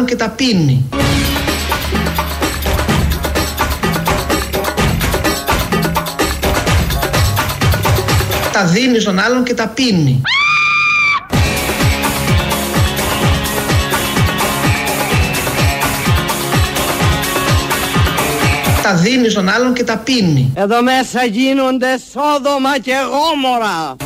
δίνει στον άλλον και τα πίνει. Τα δίνει στον άλλον και τα πίνει. Τα δίνει στον άλλον και τα πίνει. Εδώ μέσα γίνονται σόδομα και γόμορα.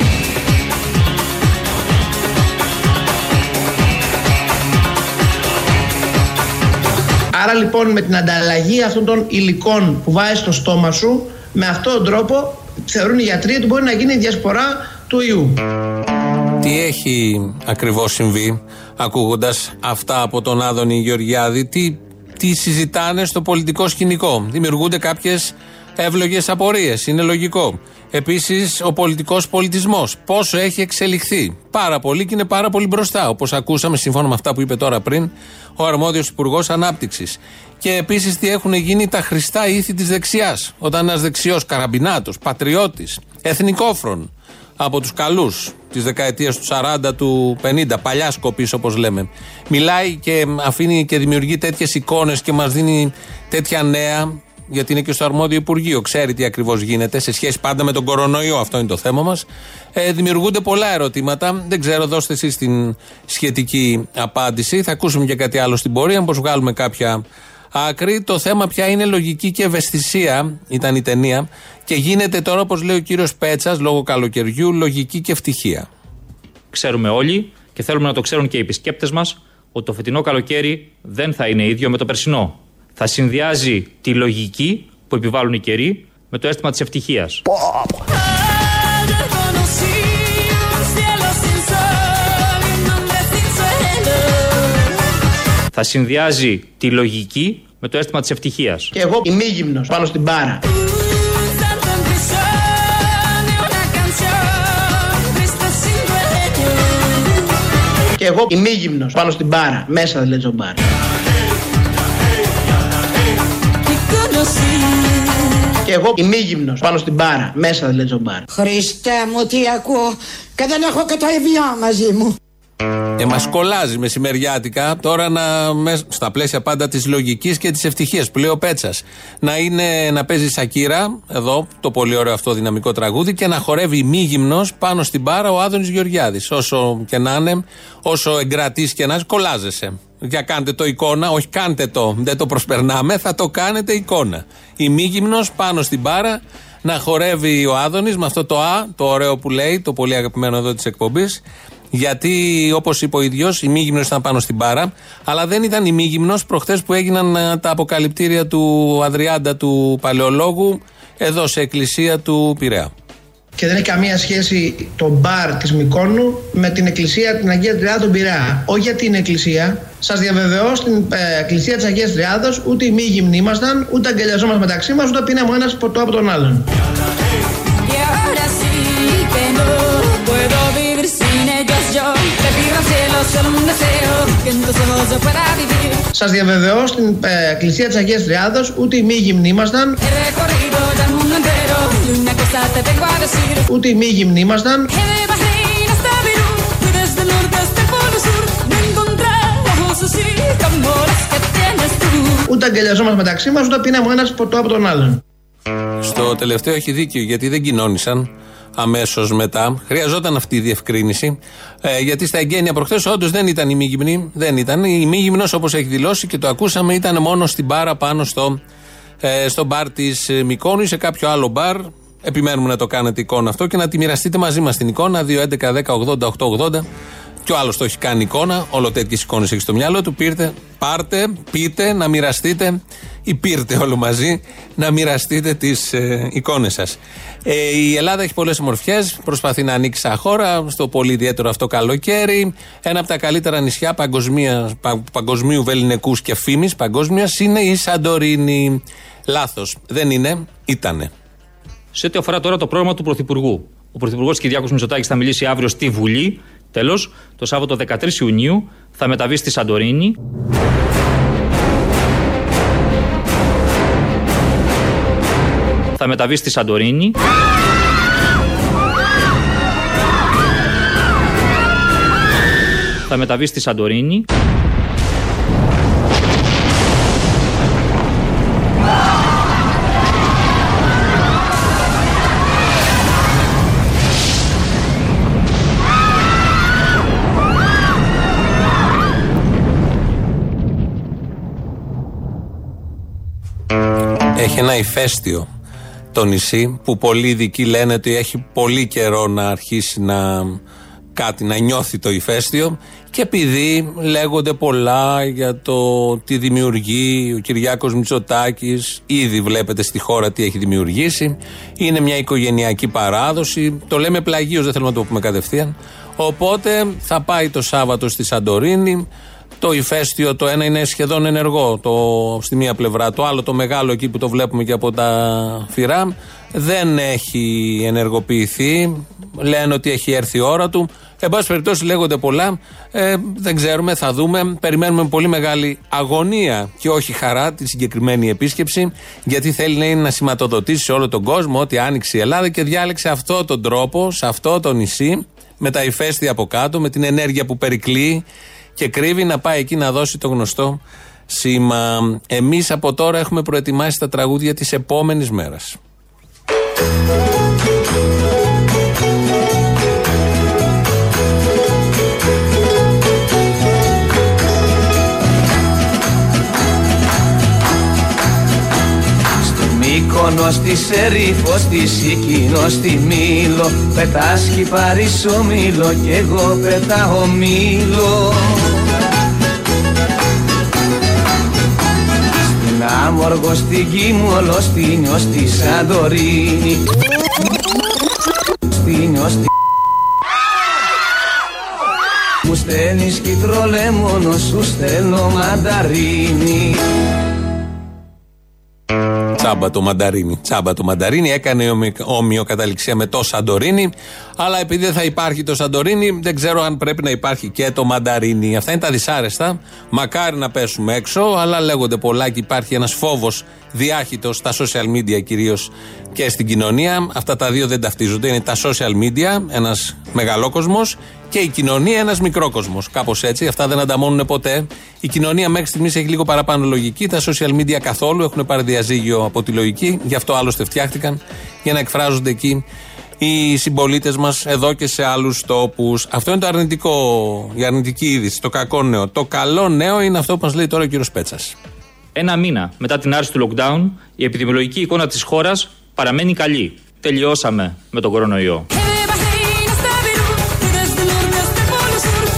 Άρα λοιπόν με την ανταλλαγή αυτών των υλικών που βάζει στο στόμα σου, με αυτόν τον τρόπο θεωρούν οι γιατροί ότι μπορεί να γίνει η διασπορά του ιού. Τι έχει ακριβώς συμβεί ακούγοντας αυτά από τον Άδωνη Γεωργιάδη, τι, τι συζητάνε στο πολιτικό σκηνικό; Δημιουργούνται κάποιες εύλογες απορίες, είναι λογικό. Επίσης, ο πολιτικός πολιτισμός. Πόσο έχει εξελιχθεί. Πάρα πολύ και είναι πάρα πολύ μπροστά. Όπως ακούσαμε, σύμφωνα με αυτά που είπε τώρα πριν, ο αρμόδιος Υπουργός Ανάπτυξης. Και επίσης, τι έχουν γίνει τα χρηστά ήθη της δεξιάς. Όταν ένας δεξιός καραμπινάτος, πατριώτης, εθνικόφρον, από τους καλούς της δεκαετίας του 40, του 50, παλιά σκοπής όπως λέμε, μιλάει και αφήνει και δημιουργεί τέτοιες εικόνες και μας δίνει τέτοια νέα γιατί είναι και στο αρμόδιο Υπουργείο, ξέρει τι ακριβώς γίνεται σε σχέση πάντα με τον κορονοϊό. Αυτό είναι το θέμα μας. Ε, δημιουργούνται πολλά ερωτήματα. Δεν ξέρω, δώστε εσείς την σχετική απάντηση. Θα ακούσουμε και κάτι άλλο στην πορεία, πώ βγάλουμε κάποια άκρη. Το θέμα πια είναι λογική και ευαισθησία, ήταν η ταινία. Και γίνεται τώρα, όπως λέει ο κύριος Πέτσας, λόγω καλοκαιριού, λογική και ευτυχία. Ξέρουμε όλοι και θέλουμε να το ξέρουν και οι επισκέπτες μας ότι το φετινό καλοκαίρι δεν θα είναι ίδιο με το περσινό θα συνδυάζει τη λογική που επιβάλλουν οι καιροί με το αίσθημα της ευτυχίας. Θα συνδυάζει τη λογική με το αίσθημα της ευτυχίας. Και εγώ ημίγυμνος πάνω στην μπάρα. Και εγώ ημίγυμνος πάνω στην μπάρα, μέσα δηλαδή στο μπάρα. Εγώ ημίγυμνος πάνω στην μπάρα, μέσα δηλαδή στο μπάρα. Χριστέ μου τι ακούω και δεν έχω και το ευγιό μαζί μου. Ε, μας κολλάζει μεσημεριάτικα τώρα να, στα πλαίσια πάντα της λογικής και της ευτυχίας που λέει ο Πέτσας. Να, είναι, να παίζει Σακύρα, εδώ το πολύ ωραίο αυτό δυναμικό τραγούδι, και να χορεύει μη πάνω στην μπάρα ο Άδωνης Γεωργιάδης. Όσο και να είναι, όσο εγκρατής και να είσαι, κολλάζεσαι. Για κάντε το εικόνα, όχι κάντε το, δεν το προσπερνάμε, θα το κάνετε εικόνα. Η μη πάνω στην μπάρα να χορεύει ο Άδωνης με αυτό το Α, το ωραίο που λέει, το πολύ αγαπημένο εδώ της εκπομπής. Γιατί, όπως είπε ο ίδιος, η μη ήταν πάνω στην μπάρα, αλλά δεν ήταν η μη προχθές που έγιναν ε, τα αποκαλυπτήρια του Αδριάντα του Παλαιολόγου εδώ σε εκκλησία του Πειραιά. Και δεν έχει καμία σχέση το μπαρ της Μικόνου με την εκκλησία την Αγία Τριάδα του Πειραιά. Όχι γιατί είναι εκκλησία. Σας διαβεβαιώ στην ε, εκκλησία της Αγίας Τριάδας ούτε οι μη γυμνοί ήμασταν, ούτε αγκαλιαζόμαστε μεταξύ μας, ούτε πίναμε ο ένας ποτό από τον άλλον. Σας διαβεβαιώ στην ε, εκκλησία της Αγίας Τριάδος ούτε οι μη γυμνοί ήμασταν ούτε οι μη γυμνοί ήμασταν ούτε αγκαλιαζόμαστε μεταξύ μας ούτε πίναμε ο ένας ποτό από τον άλλον. Στο τελευταίο έχει δίκιο γιατί δεν κοινώνησαν αμέσως μετά. Χρειαζόταν αυτή η διευκρίνηση. Ε, γιατί στα εγγένεια προχθές όντως δεν ήταν η μη Δεν ήταν. Η μη γυμνό όπως έχει δηλώσει και το ακούσαμε ήταν μόνο στην μπάρα πάνω στο, ε, στο μπαρ της Μικόνου ή σε κάποιο άλλο μπαρ. Επιμένουμε να το κάνετε εικόνα αυτό και να τη μοιραστείτε μαζί μας την εικόνα 2, 11, 10, 80, 8, 80. Και ο άλλος το έχει κάνει εικόνα, όλο τέτοιες εικόνες έχει στο μυαλό του. Πήρτε, πάρτε, πείτε, να μοιραστείτε ή πήρτε όλο μαζί να μοιραστείτε τις ε, εικόνες σας. Ε, η Ελλάδα έχει πολλές ομορφιές, προσπαθεί να ανοίξει σαν χώρα, στο πολύ ιδιαίτερο αυτό καλοκαίρι. Ένα από τα καλύτερα νησιά παγκοσμία, πα, παγκοσμίου βεληνικούς και φήμης παγκόσμιας είναι η Σαντορίνη. Λάθος. Δεν είναι, ήτανε. Σε ό,τι αφορά τώρα το πρόγραμμα του Πρωθυπουργού. Ο Πρωθυπουργός Κυριάκος Μητσοτάκης θα μιλήσει αύριο στη Βουλή Τέλος, το Σάββατο 13 Ιουνίου θα μεταβεί στη Σαντορίνη. Θα μεταβεί στη Σαντορίνη. Θα μεταβεί στη Σαντορίνη. Έχει ένα ηφαίστειο το νησί που πολλοί ειδικοί λένε ότι έχει πολύ καιρό να αρχίσει να κάτι, να νιώθει το ηφαίστειο. Και επειδή λέγονται πολλά για το τι δημιουργεί ο Κυριάκος Μητσοτάκης ήδη βλέπετε στη χώρα τι έχει δημιουργήσει είναι μια οικογενειακή παράδοση. Το λέμε πλαγίως δεν θέλουμε να το πούμε κατευθείαν. Οπότε θα πάει το Σάββατο στη Σαντορίνη το ηφαίστειο το ένα είναι σχεδόν ενεργό το, στη μία πλευρά. Το άλλο, το μεγάλο εκεί που το βλέπουμε και από τα φυρά, δεν έχει ενεργοποιηθεί. Λένε ότι έχει έρθει η ώρα του. Εν πάση περιπτώσει, λέγονται πολλά. Ε, δεν ξέρουμε, θα δούμε. Περιμένουμε με πολύ μεγάλη αγωνία και όχι χαρά τη συγκεκριμένη επίσκεψη, γιατί θέλει να σηματοδοτήσει σε όλο τον κόσμο ότι άνοιξε η Ελλάδα και διάλεξε αυτό τον τρόπο, σε αυτό το νησί, με τα ηφαίστεια από κάτω, με την ενέργεια που περικλεί και κρύβει να πάει εκεί να δώσει το γνωστό σήμα. Εμείς από τώρα έχουμε προετοιμάσει τα τραγούδια της επόμενης μέρας. Μύκονο στη Σερίφο, στη Σικίνο, στη Μήλο. Πετάς ο μήλο κι εγώ πετάω μήλο. Στην Άμοργο, στην Κίμολο, στη Νιώ, στη Σαντορίνη. Στη Νιώ, στη Μου στέλνεις κυτρολέμονο, σου στέλνω μανταρίνι Τσάμπα το μανταρίνι. Τσάμπα το μανταρίνι. Έκανε όμοιο καταληξία με το Σαντορίνι. Αλλά επειδή δεν θα υπάρχει το Σαντορίνι, δεν ξέρω αν πρέπει να υπάρχει και το μανταρίνι. Αυτά είναι τα δυσάρεστα. Μακάρι να πέσουμε έξω, αλλά λέγονται πολλά και υπάρχει ένας φόβος διάχυτος στα social media κυρίως και στην κοινωνία. Αυτά τα δύο δεν ταυτίζονται. Είναι τα social media, ένας μεγαλόκοσμος και η κοινωνία ένας μικρόκοσμος. Κάπως έτσι. Αυτά δεν ανταμώνουν ποτέ. Η κοινωνία μέχρι στιγμής έχει λίγο παραπάνω λογική. Τα social media καθόλου έχουν πάρει διαζύγιο από τη λογική. Γι' αυτό άλλωστε φτιάχτηκαν για να εκφράζονται εκεί οι συμπολίτες μας εδώ και σε άλλους τόπους. Αυτό είναι το αρνητικό, η αρνητική είδηση, το κακό νέο. Το καλό νέο είναι αυτό που μας λέει τώρα ο κύριος Πέτσας. Ένα μήνα μετά την άρση του lockdown, η επιδημιολογική εικόνα της χώρας παραμένει καλή. Τελειώσαμε με τον κορονοϊό.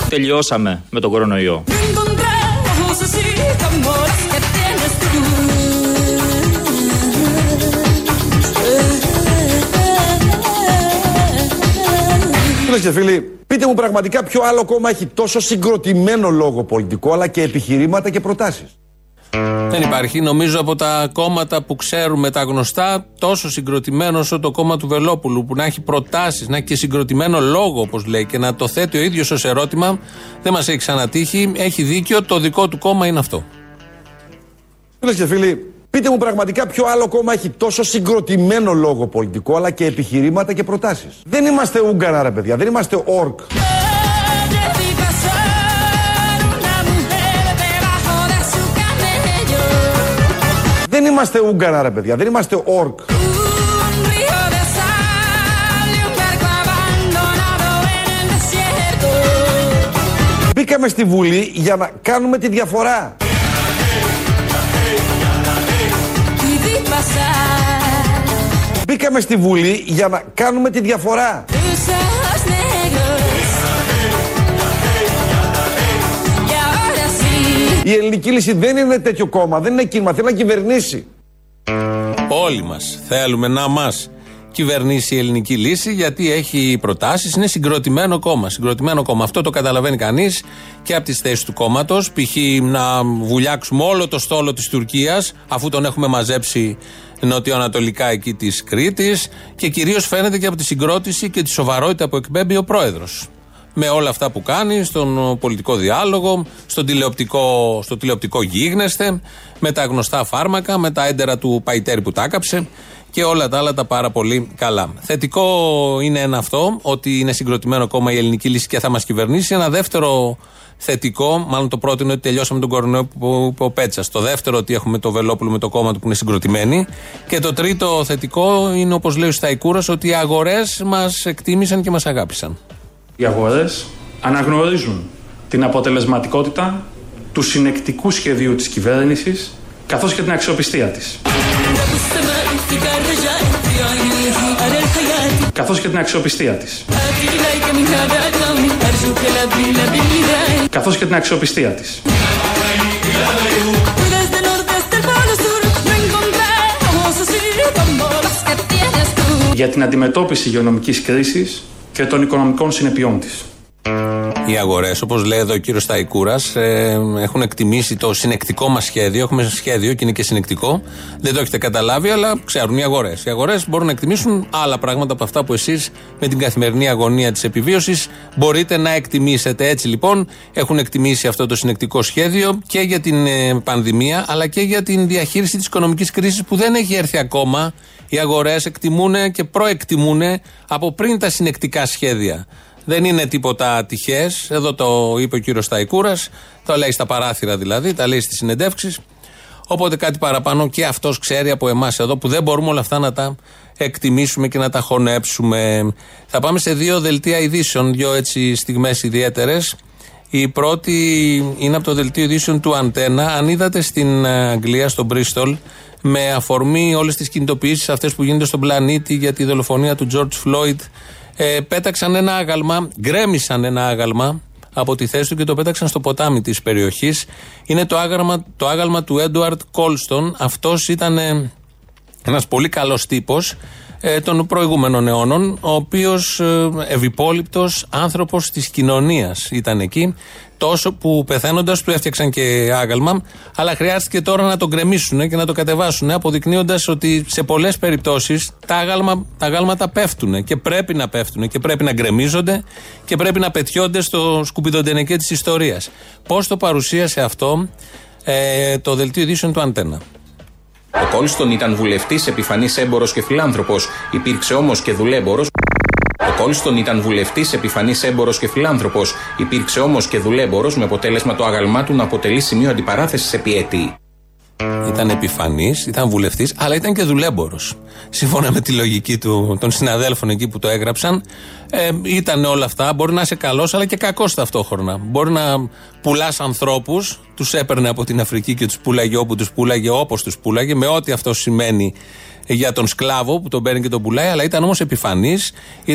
Τελειώσαμε με τον κορονοϊό. Φίλες και φίλοι, πείτε μου πραγματικά ποιο άλλο κόμμα έχει τόσο συγκροτημένο λόγο πολιτικό αλλά και επιχειρήματα και προτάσεις. Δεν υπάρχει. Νομίζω από τα κόμματα που ξέρουμε τα γνωστά, τόσο συγκροτημένο όσο το κόμμα του Βελόπουλου, που να έχει προτάσεις, να έχει και συγκροτημένο λόγο, όπως λέει, και να το θέτει ο ίδιος ως ερώτημα, δεν μας έχει ξανατύχει. Έχει δίκιο, το δικό του κόμμα είναι αυτό. Φίλε και φίλοι, πείτε μου πραγματικά ποιο άλλο κόμμα έχει τόσο συγκροτημένο λόγο πολιτικό, αλλά και επιχειρήματα και προτάσεις. Δεν είμαστε Ούγγαρα, ρε παιδιά, δεν είμαστε ΟΡΚ. Δεν είμαστε Ούγγαρα ρε παιδιά, δεν είμαστε όρκ. Μπήκαμε στη Βουλή για να κάνουμε τη διαφορά. Μπήκαμε στη Βουλή για να κάνουμε τη διαφορά. Η ελληνική λύση δεν είναι τέτοιο κόμμα, δεν είναι κίνημα, θέλει να κυβερνήσει. Όλοι μας θέλουμε να μας κυβερνήσει η ελληνική λύση γιατί έχει προτάσεις. Είναι συγκροτημένο κόμμα. Συγκροτημένο κόμμα. Αυτό το καταλαβαίνει κανείς και από τις θέσεις του κόμματος. Π.χ. να βουλιάξουμε όλο το στόλο της Τουρκίας αφού τον έχουμε μαζέψει νοτιοανατολικά εκεί της Κρήτης. Και κυρίως φαίνεται και από τη συγκρότηση και τη σοβαρότητα που εκπέμπει ο πρόεδρος με όλα αυτά που κάνει, στον πολιτικό διάλογο, στον τηλεοπτικό, στο τηλεοπτικό γίγνεσθε, με τα γνωστά φάρμακα, με τα έντερα του Παϊτέρη που τα και όλα τα άλλα τα πάρα πολύ καλά. Θετικό είναι ένα αυτό, ότι είναι συγκροτημένο κόμμα η ελληνική λύση και θα μας κυβερνήσει. Ένα δεύτερο θετικό, μάλλον το πρώτο είναι ότι τελειώσαμε τον κορονοϊό που είπε ο Πέτσας. Το δεύτερο ότι έχουμε το Βελόπουλο με το κόμμα του που είναι συγκροτημένοι. Και το τρίτο θετικό είναι όπως λέει ο Σταϊκούρας ότι οι αγορές μας εκτίμησαν και μας αγάπησαν. Οι αγορές αναγνωρίζουν την αποτελεσματικότητα του συνεκτικού σχεδίου της κυβέρνησης καθώς και την αξιοπιστία της. καθώς και την αξιοπιστία της. Καθώς και την αξιοπιστία της. Για την αντιμετώπιση υγειονομικής κρίσης και των οικονομικών συνεπειών της. Οι αγορές, όπως λέει εδώ ο κύριος Σταϊκούρας, ε, έχουν εκτιμήσει το συνεκτικό μας σχέδιο. Έχουμε σχέδιο και είναι και συνεκτικό. Δεν το έχετε καταλάβει, αλλά ξέρουν οι αγορές. Οι αγορές μπορούν να εκτιμήσουν άλλα πράγματα από αυτά που εσείς με την καθημερινή αγωνία της επιβίωσης μπορείτε να εκτιμήσετε. Έτσι λοιπόν έχουν εκτιμήσει αυτό το συνεκτικό σχέδιο και για την ε, πανδημία, αλλά και για την διαχείριση της οικονομικής κρίσης που δεν έχει έρθει ακόμα. Οι αγορές εκτιμούν και προεκτιμούν από πριν τα συνεκτικά σχέδια. Δεν είναι τίποτα τυχέ. Εδώ το είπε ο κύριος Σταϊκούρας. Το λέει στα παράθυρα δηλαδή, τα λέει στις συνεντεύξεις. Οπότε κάτι παραπάνω και αυτός ξέρει από εμάς εδώ που δεν μπορούμε όλα αυτά να τα εκτιμήσουμε και να τα χωνέψουμε. Θα πάμε σε δύο δελτία ειδήσεων, δύο έτσι στιγμές ιδιαίτερες. Η πρώτη είναι από το δελτίο ειδήσεων του Αντένα. Αν είδατε στην Αγγλία, στο Μπρίστολ, με αφορμή όλες τις κινητοποιήσεις αυτές που γίνονται στον πλανήτη για τη δολοφονία του George Floyd, ε, πέταξαν ένα άγαλμα, γκρέμισαν ένα άγαλμα από τη θέση του και το πέταξαν στο ποτάμι της περιοχής. Είναι το άγαλμα, το άγαλμα του Έντουαρτ Κόλστον. Αυτός ήταν ε, ένας πολύ καλός τύπος ε, των προηγούμενων αιώνων, ο οποίος ε, ευυπόληπτος άνθρωπος της κοινωνίας ήταν εκεί. Τόσο που πεθαίνοντας του έφτιαξαν και άγαλμα, αλλά χρειάστηκε τώρα να το γκρεμίσουν και να το κατεβάσουν, αποδεικνύοντας ότι σε πολλές περιπτώσεις τα, άγαλμα, τα αγάλματα πέφτουν και πρέπει να πέφτουν και πρέπει να γκρεμίζονται και πρέπει να πετιόνται στο σκουπιδοντενεκέ της ιστορίας. Πώς το παρουσίασε αυτό ε, το δελτίο ειδήσεων του Αντένα. Ο Κόλστον ήταν βουλευτής, επιφανής έμπορος και φιλάνθρωπος. Υπήρξε όμως και δουλέμπορος. Ο Κόλστον ήταν βουλευτής, επιφανής έμπορος και φιλάνθρωπος. Υπήρξε όμως και δουλέμπορος με αποτέλεσμα το άγαλμά του να αποτελεί σημείο αντιπαράθεσης επί έτη. Ήταν επιφανής, ήταν βουλευτής, αλλά ήταν και δουλέμπορος. Σύμφωνα με τη λογική του, των συναδέλφων εκεί που το έγραψαν, ε, ήταν όλα αυτά. Μπορεί να είσαι καλός, αλλά και κακός ταυτόχρονα. Μπορεί να πουλάς ανθρώπους, τους έπαιρνε από την Αφρική και τους πουλάγε όπου τους πουλάγε, όπως τους πουλάγε, με ό,τι αυτό σημαίνει για τον σκλάβο που τον παίρνει και τον πουλάει, αλλά ήταν όμως επιφανής.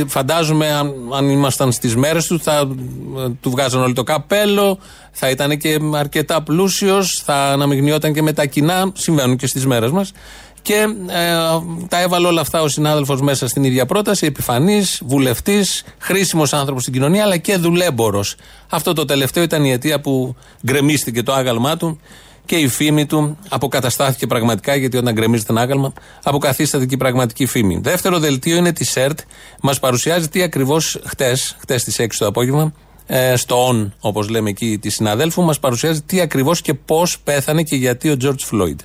Φαντάζομαι αν, αν ήμασταν στις μέρες του, θα ε, του βγάζαν όλοι το καπέλο, θα ήταν και αρκετά πλούσιος, θα αναμειγνιόταν και με τα κοινά. Συμβαίνουν και στις μέρες μας. Και ε, τα έβαλε όλα αυτά ο συνάδελφος μέσα στην ίδια πρόταση. Επιφανής, βουλευτής, χρήσιμος άνθρωπος στην κοινωνία, αλλά και δουλέμπορο. Αυτό το τελευταίο ήταν η αιτία που γκρεμίστηκε το άγαλμά του και η φήμη του αποκαταστάθηκε πραγματικά, γιατί όταν γκρεμίζεται ένα άγαλμα, αποκαθίσταται και η πραγματική φήμη. Δεύτερο δελτίο είναι τη ΣΕΡΤ. Μας παρουσιάζει τι ακριβώς χτες, χτες στις 6 το απόγευμα, ε, στο on, όπως λέμε εκεί, τη συναδέλφου, μας παρουσιάζει τι ακριβώς και πώς πέθανε και γιατί ο George Floyd.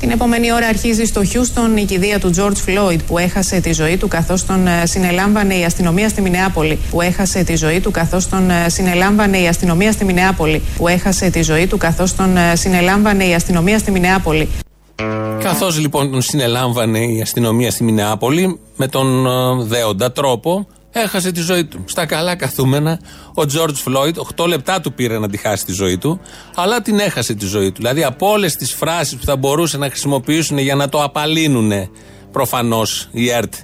Την επόμενη ώρα αρχίζει στο Χιούστον η κηδεία του George Floyd που έχασε τη ζωή του καθώς τον ε, συνελάμβανε η αστυνομία στη Μινεάπολη. Που έχασε τη ζωή του καθώς τον ε, συνελάμβανε η αστυνομία στη Μινεάπολη. Που έχασε τη ζωή του καθώς τον ε, συνελάμβανε η αστυνομία στη Μινεάπολη. Καθώς λοιπόν τον συνελάμβανε η αστυνομία στη Μινεάπολη με τον δέοντα τρόπο έχασε τη ζωή του. Στα καλά καθούμενα, ο George Floyd, 8 λεπτά του πήρε να τη χάσει τη ζωή του, αλλά την έχασε τη ζωή του. Δηλαδή από όλες τις φράσεις που θα μπορούσε να χρησιμοποιήσουν για να το απαλύνουν προφανώς η ΕΡΤ,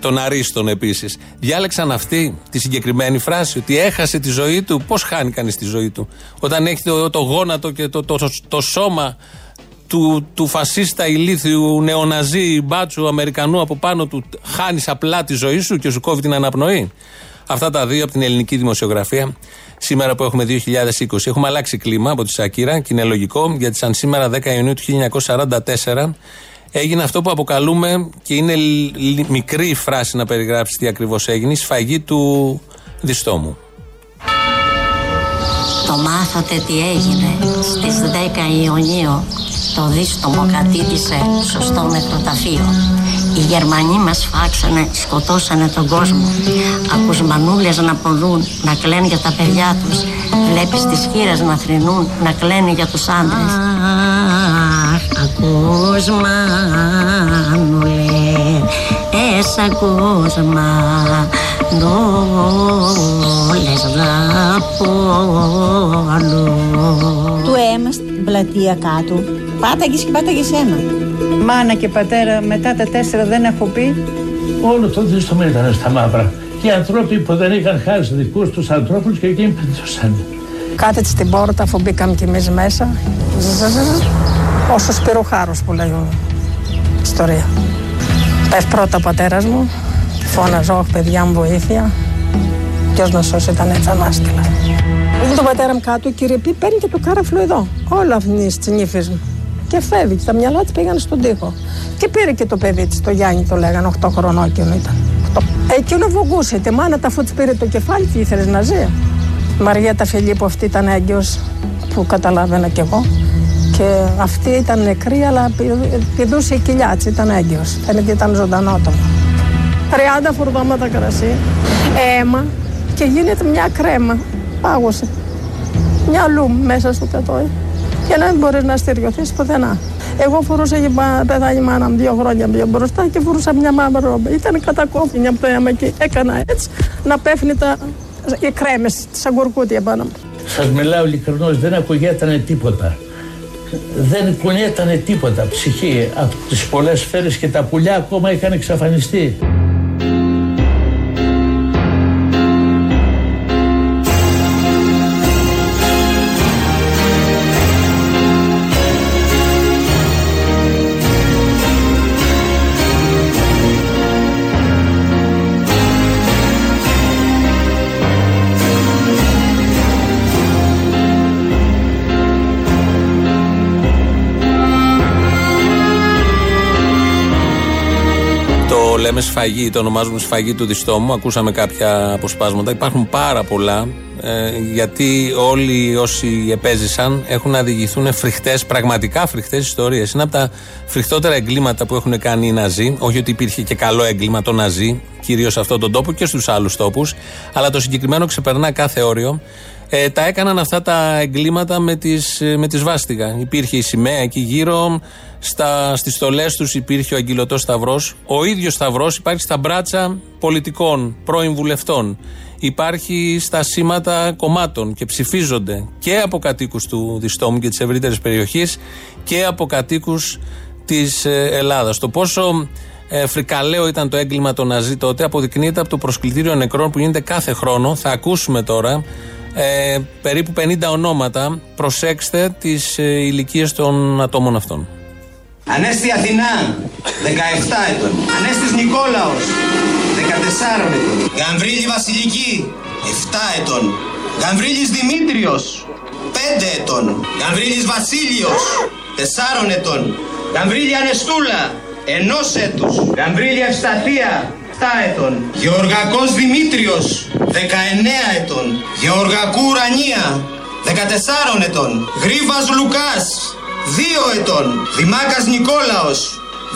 των Αρίστων επίσης. Διάλεξαν αυτή τη συγκεκριμένη φράση, ότι έχασε τη ζωή του. Πώς χάνει κανείς τη ζωή του, όταν έχει το, το γόνατο και το, το, το σώμα του, του φασίστα ηλίθιου νεοναζί μπάτσου Αμερικανού από πάνω του χάνεις απλά τη ζωή σου και σου κόβει την αναπνοή. Αυτά τα δύο από την ελληνική δημοσιογραφία. Σήμερα που έχουμε 2020, έχουμε αλλάξει κλίμα από τη Σακύρα και είναι λογικό γιατί σαν σήμερα 10 Ιουνίου του 1944 έγινε αυτό που αποκαλούμε και είναι μικρή φράση να περιγράψεις τι ακριβώς έγινε, η σφαγή του διστόμου. Το μάθατε τι έγινε στις 10 Ιουνίου το δίστομο κατήτησε σωστό νεκροταφείο. Οι Γερμανοί μας φάξανε, σκοτώσανε τον κόσμο. Ακούς μανούλες να ποδούν, να κλαίνουν για τα παιδιά τους. Βλέπεις τις χείρες να θρυνούν, να κλαίνουν για τους άντρες. Ακούς μανούλες, ακούς μανούλες να Του αίμα στην πλατεία κάτω πάταγες και πάταγες αίμα. Μάνα και πατέρα μετά τα τέσσερα δεν έχω πει. Όλο το δίστομο ήταν στα μαύρα. Και οι άνθρωποι που δεν είχαν χάρη στους δικούς τους ανθρώπους και εκείνοι πετούσαν. Κάτε στην πόρτα αφού μπήκαμε κι εμείς μέσα. Όσο σπυροχάρος που λέγω ιστορία. Πες πρώτα ο πατέρας μου, φώναζε, όχι παιδιά μου βοήθεια. Ποιος να σώσει ήταν έτσι ανάστηλα. Έχω τον πατέρα μου κάτω, κύριε Πι, παίρνει και το κάραφλο εδώ. Όλα αυτή τη νύφη μου. Και φεύγει. Τα μυαλά της πήγαν στον τοίχο. Και πήρε και το παιδί της, το Γιάννη το λέγανε, 8 χρονών εκείνο ήταν. 8. Εκείνο βογούσε. Τη μάνα τα αφού της πήρε το κεφάλι, τι ήθελες να ζει. Η Μαριέτα Φιλίππου αυτή ήταν έγκυος που καταλάβαινα κι εγώ. Και αυτή ήταν νεκρή, αλλά πηδούσε η κοιλιά της, ήταν έγκυος. Φαίνεται ήταν ζωντανό το. 30 φουρδόματα κρασί, αίμα και γίνεται μια κρέμα. Πάγωσε. Μια λούμ μέσα στο κατόι. Και να μην μπορείς να στηριωθείς πουθενά. Εγώ φορούσα για παιδάκι μάνα μου δύο χρόνια πιο μπροστά και φορούσα μια μαύρη ρόμπα. Ήταν κατακόφινη από το αίμα και έκανα έτσι να πέφτει τα, οι κρέμες, τι αγκουρκούτια πάνω μου. Σας μιλάω ειλικρινώς, δεν ακουγέτανε τίποτα. Δεν κουνιέτανε τίποτα ψυχή από τις πολλές σφαίρες και τα πουλιά ακόμα είχαν εξαφανιστεί. Λέμε σφαγή, το ονομάζουμε σφαγή του διστόμου. Ακούσαμε κάποια αποσπάσματα. Υπάρχουν πάρα πολλά. Ε, γιατί όλοι όσοι επέζησαν έχουν να διηγηθούν φρικτές, πραγματικά φρικτές ιστορίες. Είναι από τα φρικτότερα εγκλήματα που έχουν κάνει οι Ναζί. Όχι ότι υπήρχε και καλό έγκλημα το Ναζί, κυρίως σε αυτόν τον τόπο και στους άλλους τόπους. Αλλά το συγκεκριμένο ξεπερνά κάθε όριο. Ε, τα έκαναν αυτά τα εγκλήματα με τις, ε, με τις βάστιγα. Υπήρχε η σημαία εκεί γύρω, στα, στις στολές τους υπήρχε ο αγγυλωτός σταυρός. Ο ίδιος σταυρός υπάρχει στα μπράτσα πολιτικών, πρώην βουλευτών. Υπάρχει στα σήματα κομμάτων και ψηφίζονται και από κατοίκους του Διστόμου και της ευρύτερης περιοχής και από κατοίκους της ε, Ελλάδας. Το πόσο ε, φρικαλαίο ήταν το έγκλημα των Ναζί τότε αποδεικνύεται από το προσκλητήριο νεκρών που γίνεται κάθε χρόνο. Θα ακούσουμε τώρα ε, περίπου 50 ονόματα. Προσέξτε τις ε, ηλικίες των ατόμων αυτών. Ανέστη Αθηνά, 17 ετών. Ανέστης Νικόλαος, 14 ετών. Γαμβρίλη Βασιλική, 7 ετών. Γαμβρίλης Δημήτριος, 5 ετών. Γαμβρίλης Βασίλειος, 4 ετών. Γαμβρίλη Ανεστούλα, 1 έτους. Γαμβρίλη Ευσταθία, 7 ετών. Γεωργακός Δημήτριος, 19 ετών. Γεωργακού Ουρανία, 14 ετών. Γρίβας Λουκάς, 2 ετών. Δημάκας Νικόλαος,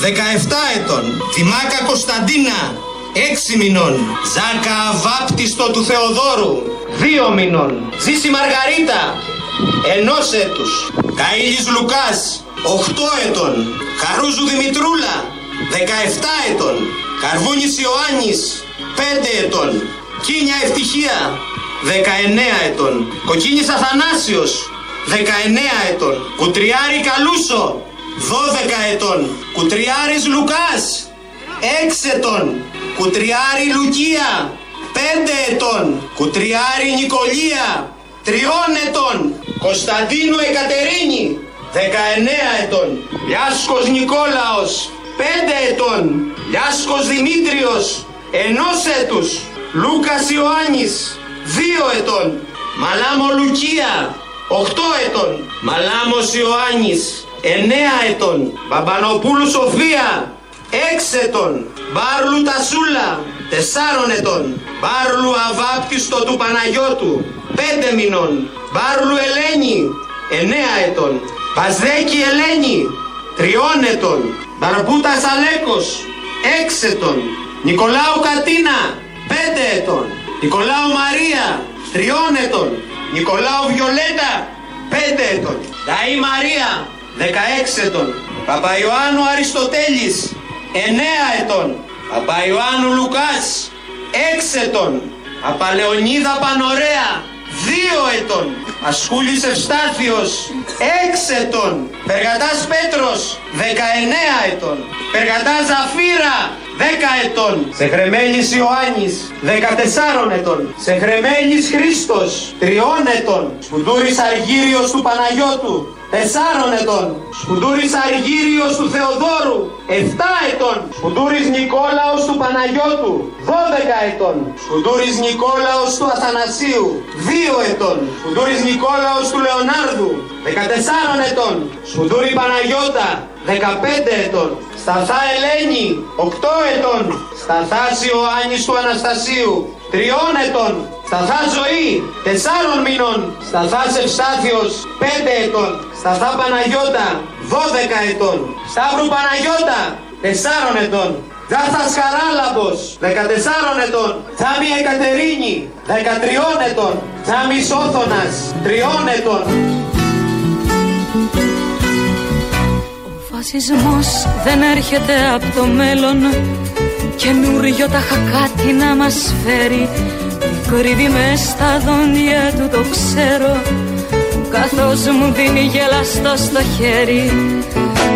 17 ετών. Δημάκα Κωνσταντίνα, 6 μηνών. Ζάκα Βάπτιστο του Θεοδόρου, 2 μηνών. Ζήση Μαργαρίτα, 1 έτους. Καΐλης Λουκάς, 8 ετών. Χαρούζου Δημητρούλα, 17 ετών. Καρβούνης Ιωάννης, 5 ετών. Κίνια Ευτυχία, 19 ετών. Κοκκίνης Αθανάσιος, 19 ετών. Κουτριάρη Καλούσο, 12 ετών. Κουτριάρης Λουκάς, 6 ετών. Κουτριάρη Λουκία, 5 ετών. Κουτριάρη Νικολία, 3 ετών. Κωνσταντίνου Εκατερίνη, 19 ετών. Λιάσκος Νικόλαος, 5 ετών. Λιάσκος Δημήτριος, ενός έτους. Λούκας Ιωάννης, 2 ετών. Μαλάμο Λουκία, 8 ετών. Μαλάμος Ιωάννης, 9 ετών. Μπαμπανοπούλου Σοφία, 6 ετών. Μπάρλου Τασούλα, 4 ετών. Μπάρλου Αβάπτιστο του Παναγιώτου, 5 μηνών. Μπάρλου Ελένη, 9 ετών. Πασδέκη Ελένη, 3 ετών. Μπαρμπούτας Αλέκος, 6 ετών. Νικολάου Κατίνα, 5 ετών. Νικολάου Μαρία, 3 ετών. Νικολάου Βιολέτα, 5 ετών. Δαή Μαρία, 16 ετών. Παπαϊωάννου Αριστοτέλης, 9 ετών. Παπαϊωάννου Λουκάς, 6 ετών. Παπαλεωνίδα Πανωρέα, 2 ετών. Ασκούλης Ευστάθιος 6 ετών. Περγατάς Πέτρος 19 ετών. Περγατάς Ζαφύρα 10 ετών. Σεχρεμέλης Ιωάννης 14 ετών. Σεχρεμέλης Χρήστος 3 ετών. Σκουντούρης Αργύριος του Παναγιώτου 4 ετών. Σκουντούρης Αργύριος του Θεοδόρου 7 ετών. Σκουντούρης Νικόλαος του Παναγιώτου 12 ετών. Σκουντούρης Νικόλαος του Αθανασίου 2 ετών. Σκουντούρης Νικόλαος του Λεωνάρδου 14 ετών. Σκουντούρη Παναγιώτα 15 ετών. Σταθά Ελένη 8 ετών. Σταθάς Ιωάννης του Αναστασίου 3 ετών. Σταθά Ζωή 4 μηνών. Σταθάς Ευστάθιος 5 ετών. Σταθά Παναγιώτα 12 ετών. Σταύρου Παναγιώτα 4 ετών. Δάθας Χαράλαμπος 14 ετών. Θάμη Εκατερίνη 13 ετών. Θάμη Όθωνας 3 ετών. φασισμός δεν έρχεται από το μέλλον Καινούριο τα κάτι να μας φέρει Κρύβει μες στα δόντια του το ξέρω. Καθώς μου δίνει γελαστό στο χέρι.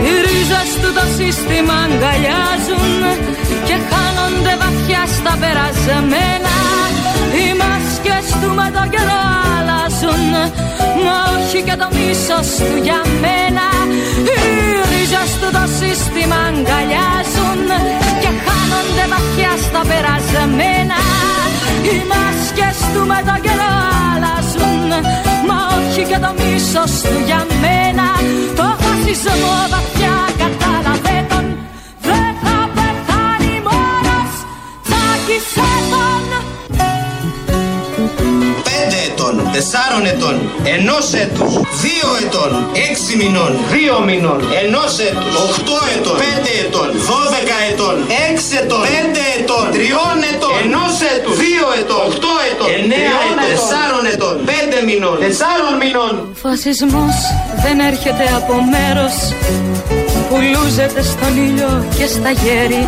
Οι ρίζες του το σύστημα αγκαλιάζουν Και χάνονται βαθιά στα περασμένα. Οι μάσκες του με το καιρό αλλάζουν Μα όχι και το μίσος του για μένα. Οι ρίζες του το σύστημα αγκαλιάζουν Και χάνονται βαθιά στα περασμένα Οι μάσκες του με το καιρό αλλάζουν Μα όχι και το μίσος του για μένα. Το φασισμό βαθιά κατάλαβε τον Δεν θα πεθάνει μόνος. Τσάκισε τον 5 ετών, 4 ετών, 1 έτους, 2 ετών, 6 μηνών, 2 μηνών, 1 έτους, 8 ετών, 5 ετών, 12 ετών, 6 ετών, 5 ετών, 3 ετών, 1 έτους, 2 ετών, 8 ετών, 9 ετών, 4 ετών, 5 μηνών, 4 μηνών. Ο φασισμός δεν έρχεται από μέρος. Που λούζεται στον ήλιο και στα γέρη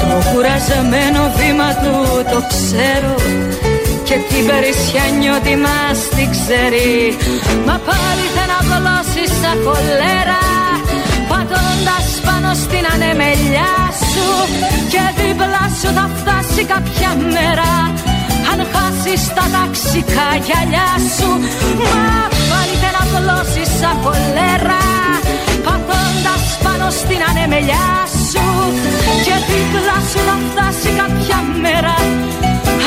Το κουραζεμένο βήμα του το ξέρω και την περισσιά νιώτη μας την ξέρει. Μα πάλι δεν απλώσεις σαν κολέρα Πατώντας πάνω στην ανεμελιά σου. Και δίπλα σου θα φτάσει κάποια μέρα Αν χάσεις τα ταξικά γυαλιά σου. Μα πάλι δεν απλώσεις σαν κολέρα Πατώντας πάνω στην ανεμελιά σου. Και δίπλα σου θα φτάσει κάποια μέρα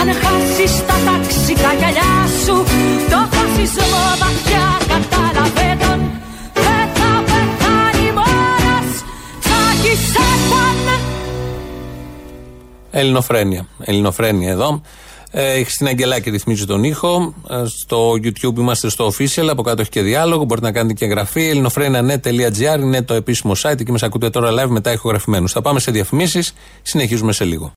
αν χάσεις τα ταξικά γυαλιά σου Το φασισμό βαθιά κατάλαβε τον Δεν θα πεθάνει μόνος Τσάκισε τον Ελληνοφρένια. Ελληνοφρένια εδώ. Ε, στην Αγγελάκη ρυθμίζει τον ήχο. Ε, στο YouTube είμαστε στο official. Από κάτω έχει και διάλογο. Μπορείτε να κάνετε και εγγραφή. ελληνοφρένια.net.gr είναι το επίσημο site. Εκεί μας ακούτε τώρα live μετά ηχογραφημένους. Θα πάμε σε διαφημίσεις. Συνεχίζουμε σε λίγο.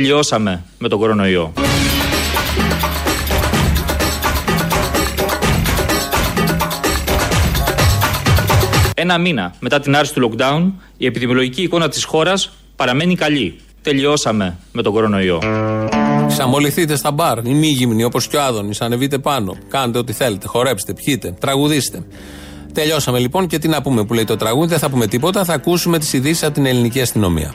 Τελειώσαμε με τον κορονοϊό. Ένα μήνα μετά την άρση του lockdown, η επιδημιολογική εικόνα της χώρας παραμένει καλή. Τελειώσαμε με τον κορονοϊό. Ξαμοληθείτε στα μπαρ, οι μη γυμνοί όπως και ο Άδωνης. Ανεβείτε πάνω. Κάντε ό,τι θέλετε. Χορέψτε, πιείτε, τραγουδίστε. Τελειώσαμε λοιπόν και τι να πούμε που λέει το τραγούδι. Δεν θα πούμε τίποτα. Θα ακούσουμε τις ειδήσεις από την ελληνική αστυνομία.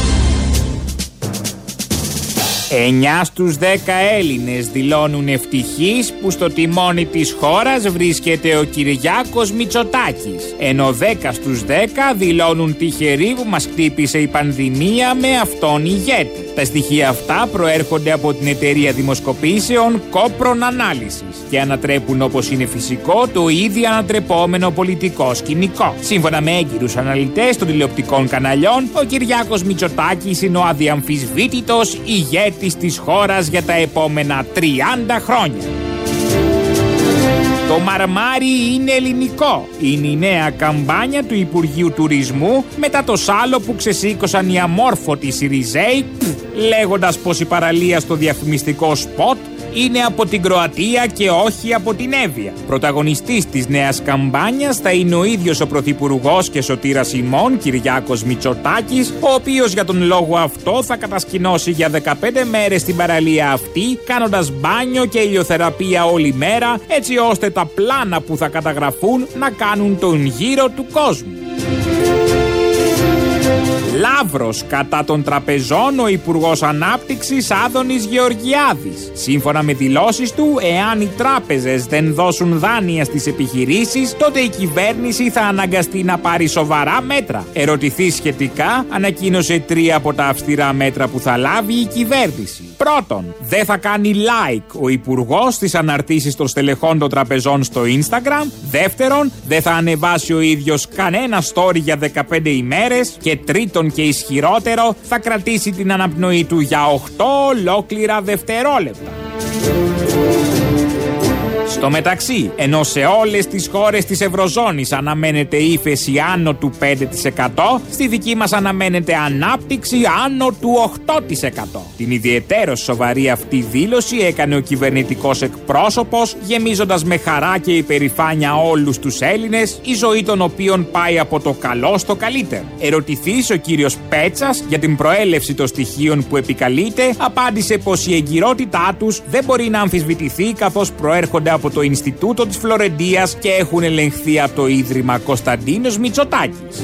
9 στους 10 Έλληνες δηλώνουν ευτυχείς που στο τιμόνι της χώρας βρίσκεται ο Κυριάκος Μητσοτάκης. Ενώ 10 στους 10 δηλώνουν τυχεροί που μας χτύπησε η πανδημία με αυτόν ηγέτη. Τα στοιχεία αυτά προέρχονται από την εταιρεία δημοσκοπήσεων Κόπρον Analysis και ανατρέπουν όπως είναι φυσικό το ήδη ανατρεπόμενο πολιτικό σκηνικό. Σύμφωνα με έγκυρους αναλυτές των τηλεοπτικών καναλιών, ο Κυριάκος Μητσοτάκης είναι ο αδιαμφισβήτητος ηγέτης της χώρας για τα επόμενα 30 χρόνια. Το μαρμάρι είναι ελληνικό. Είναι η νέα καμπάνια του Υπουργείου Τουρισμού μετά το σάλο που ξεσήκωσαν οι αμόρφωτοι Σιριζέοι λέγοντας πως η παραλία στο διαφημιστικό σποτ είναι από την Κροατία και όχι από την Εύβοια. Πρωταγωνιστής της νέας καμπάνιας θα είναι ο ίδιος ο Πρωθυπουργός και σωτήρας ημών Κυριάκος Μητσοτάκης, ο οποίος για τον λόγο αυτό θα κατασκηνώσει για 15 μέρες την παραλία αυτή, κάνοντας μπάνιο και ηλιοθεραπεία όλη μέρα, έτσι ώστε τα πλάνα που θα καταγραφούν να κάνουν τον γύρο του κόσμου. Λαύρος κατά των τραπεζών ο Υπουργός Ανάπτυξης Άδωνης Γεωργιάδης. Σύμφωνα με δηλώσεις του, εάν οι τράπεζες δεν δώσουν δάνεια στις επιχειρήσεις, τότε η κυβέρνηση θα αναγκαστεί να πάρει σοβαρά μέτρα. Ερωτηθεί σχετικά, ανακοίνωσε τρία από τα αυστηρά μέτρα που θα λάβει η κυβέρνηση. Πρώτον, δεν θα κάνει like ο Υπουργός στις αναρτήσεις των στελεχών των τραπεζών στο Instagram. Δεύτερον, δεν θα ανεβάσει ο ίδιος κανένα story για 15 ημέρες. Και τρίτον και ισχυρότερο, θα κρατήσει την αναπνοή του για 8 ολόκληρα δευτερόλεπτα. Στο μεταξύ, ενώ σε όλες τις χώρες της Ευρωζώνης αναμένεται ύφεση άνω του 5%, στη δική μας αναμένεται ανάπτυξη άνω του 8%. Την ιδιαίτερο σοβαρή αυτή δήλωση έκανε ο κυβερνητικός εκπρόσωπος, γεμίζοντας με χαρά και υπερηφάνεια όλους τους Έλληνες, η ζωή των οποίων πάει από το καλό στο καλύτερο. Ερωτηθείς ο κύριος Πέτσας για την προέλευση των στοιχείων που επικαλείται, απάντησε πως η εγκυρότητά τους δεν μπορεί να αμφισβητηθεί καθώς προέρχονται από το Ινστιτούτο της Φλωρεντίας και έχουν ελεγχθεί από το Ίδρυμα Κωνσταντίνος Μητσοτάκης.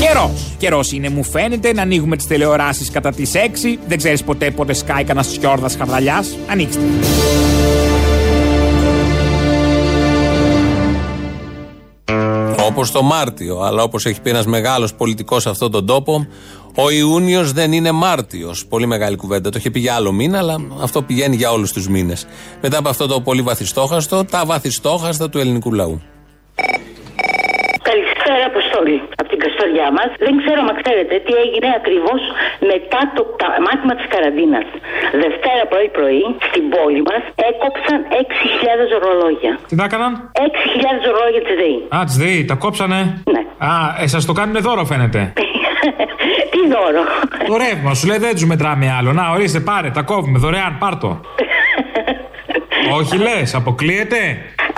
Καιρός. Καιρός είναι, μου φαίνεται, να ανοίγουμε τις τηλεοράσεις κατά τις 6. Δεν ξέρεις ποτέ πότε σκάει κανένας σιόρδα χαρδαλιά. Ανοίξτε. Όπως το Μάρτιο, αλλά όπως έχει πει ένας μεγάλος πολιτικός σε αυτόν τον τόπο, ο Ιούνιος δεν είναι Μάρτιος. Πολύ μεγάλη κουβέντα. Το είχε πει για άλλο μήνα, αλλά αυτό πηγαίνει για όλους τους μήνες. Μετά από αυτό το πολύ βαθιστόχαστο, τα βαθιστόχαστα του ελληνικού λαού. Καλησπέρα, Αποστόλη. Από την Καστοριά μας. Δεν ξέρω, μα ξέρετε, τι έγινε ακριβώς μετά το μάθημα της καραντίνας. Δευτέρα πρωί-πρωί στην πόλη μας έκοψαν 6.000 ρολόγια. Τι να έκαναν; 6.000 ρολόγια της ΔΕΗ. Α, της ΔΕΗ, τα κόψανε; Ναι. Α, ε, σας το κάνουν δώρο φαίνεται. Τι δώρο; Το ρεύμα, σου λέει δεν τους μετράμε άλλο. Να, ορίστε, πάρε, τα κόβουμε δωρεάν, πάρτο. Όχι λες, αποκλείεται.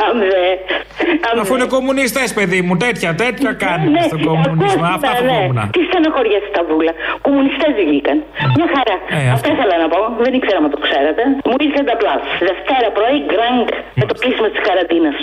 Αμβέ. Αφού είναι κομμουνιστές, παιδί μου, τέτοια, τέτοια κάνουν ναι, στον κομμουνισμό. ακούστε, Αυτά ναι. φοβόμουν. Τι στενοχωριά στα βούλα. Κομμουνιστέ βγήκαν. Μια χαρά. Ε, Αυτό αυτό. ήθελα να πω. Δεν ήξερα αν το ξέρατε. Μου ήρθε τα πλάς. Δευτέρα πρωί, γκρανγκ, με το κλείσιμο της καραντίνας.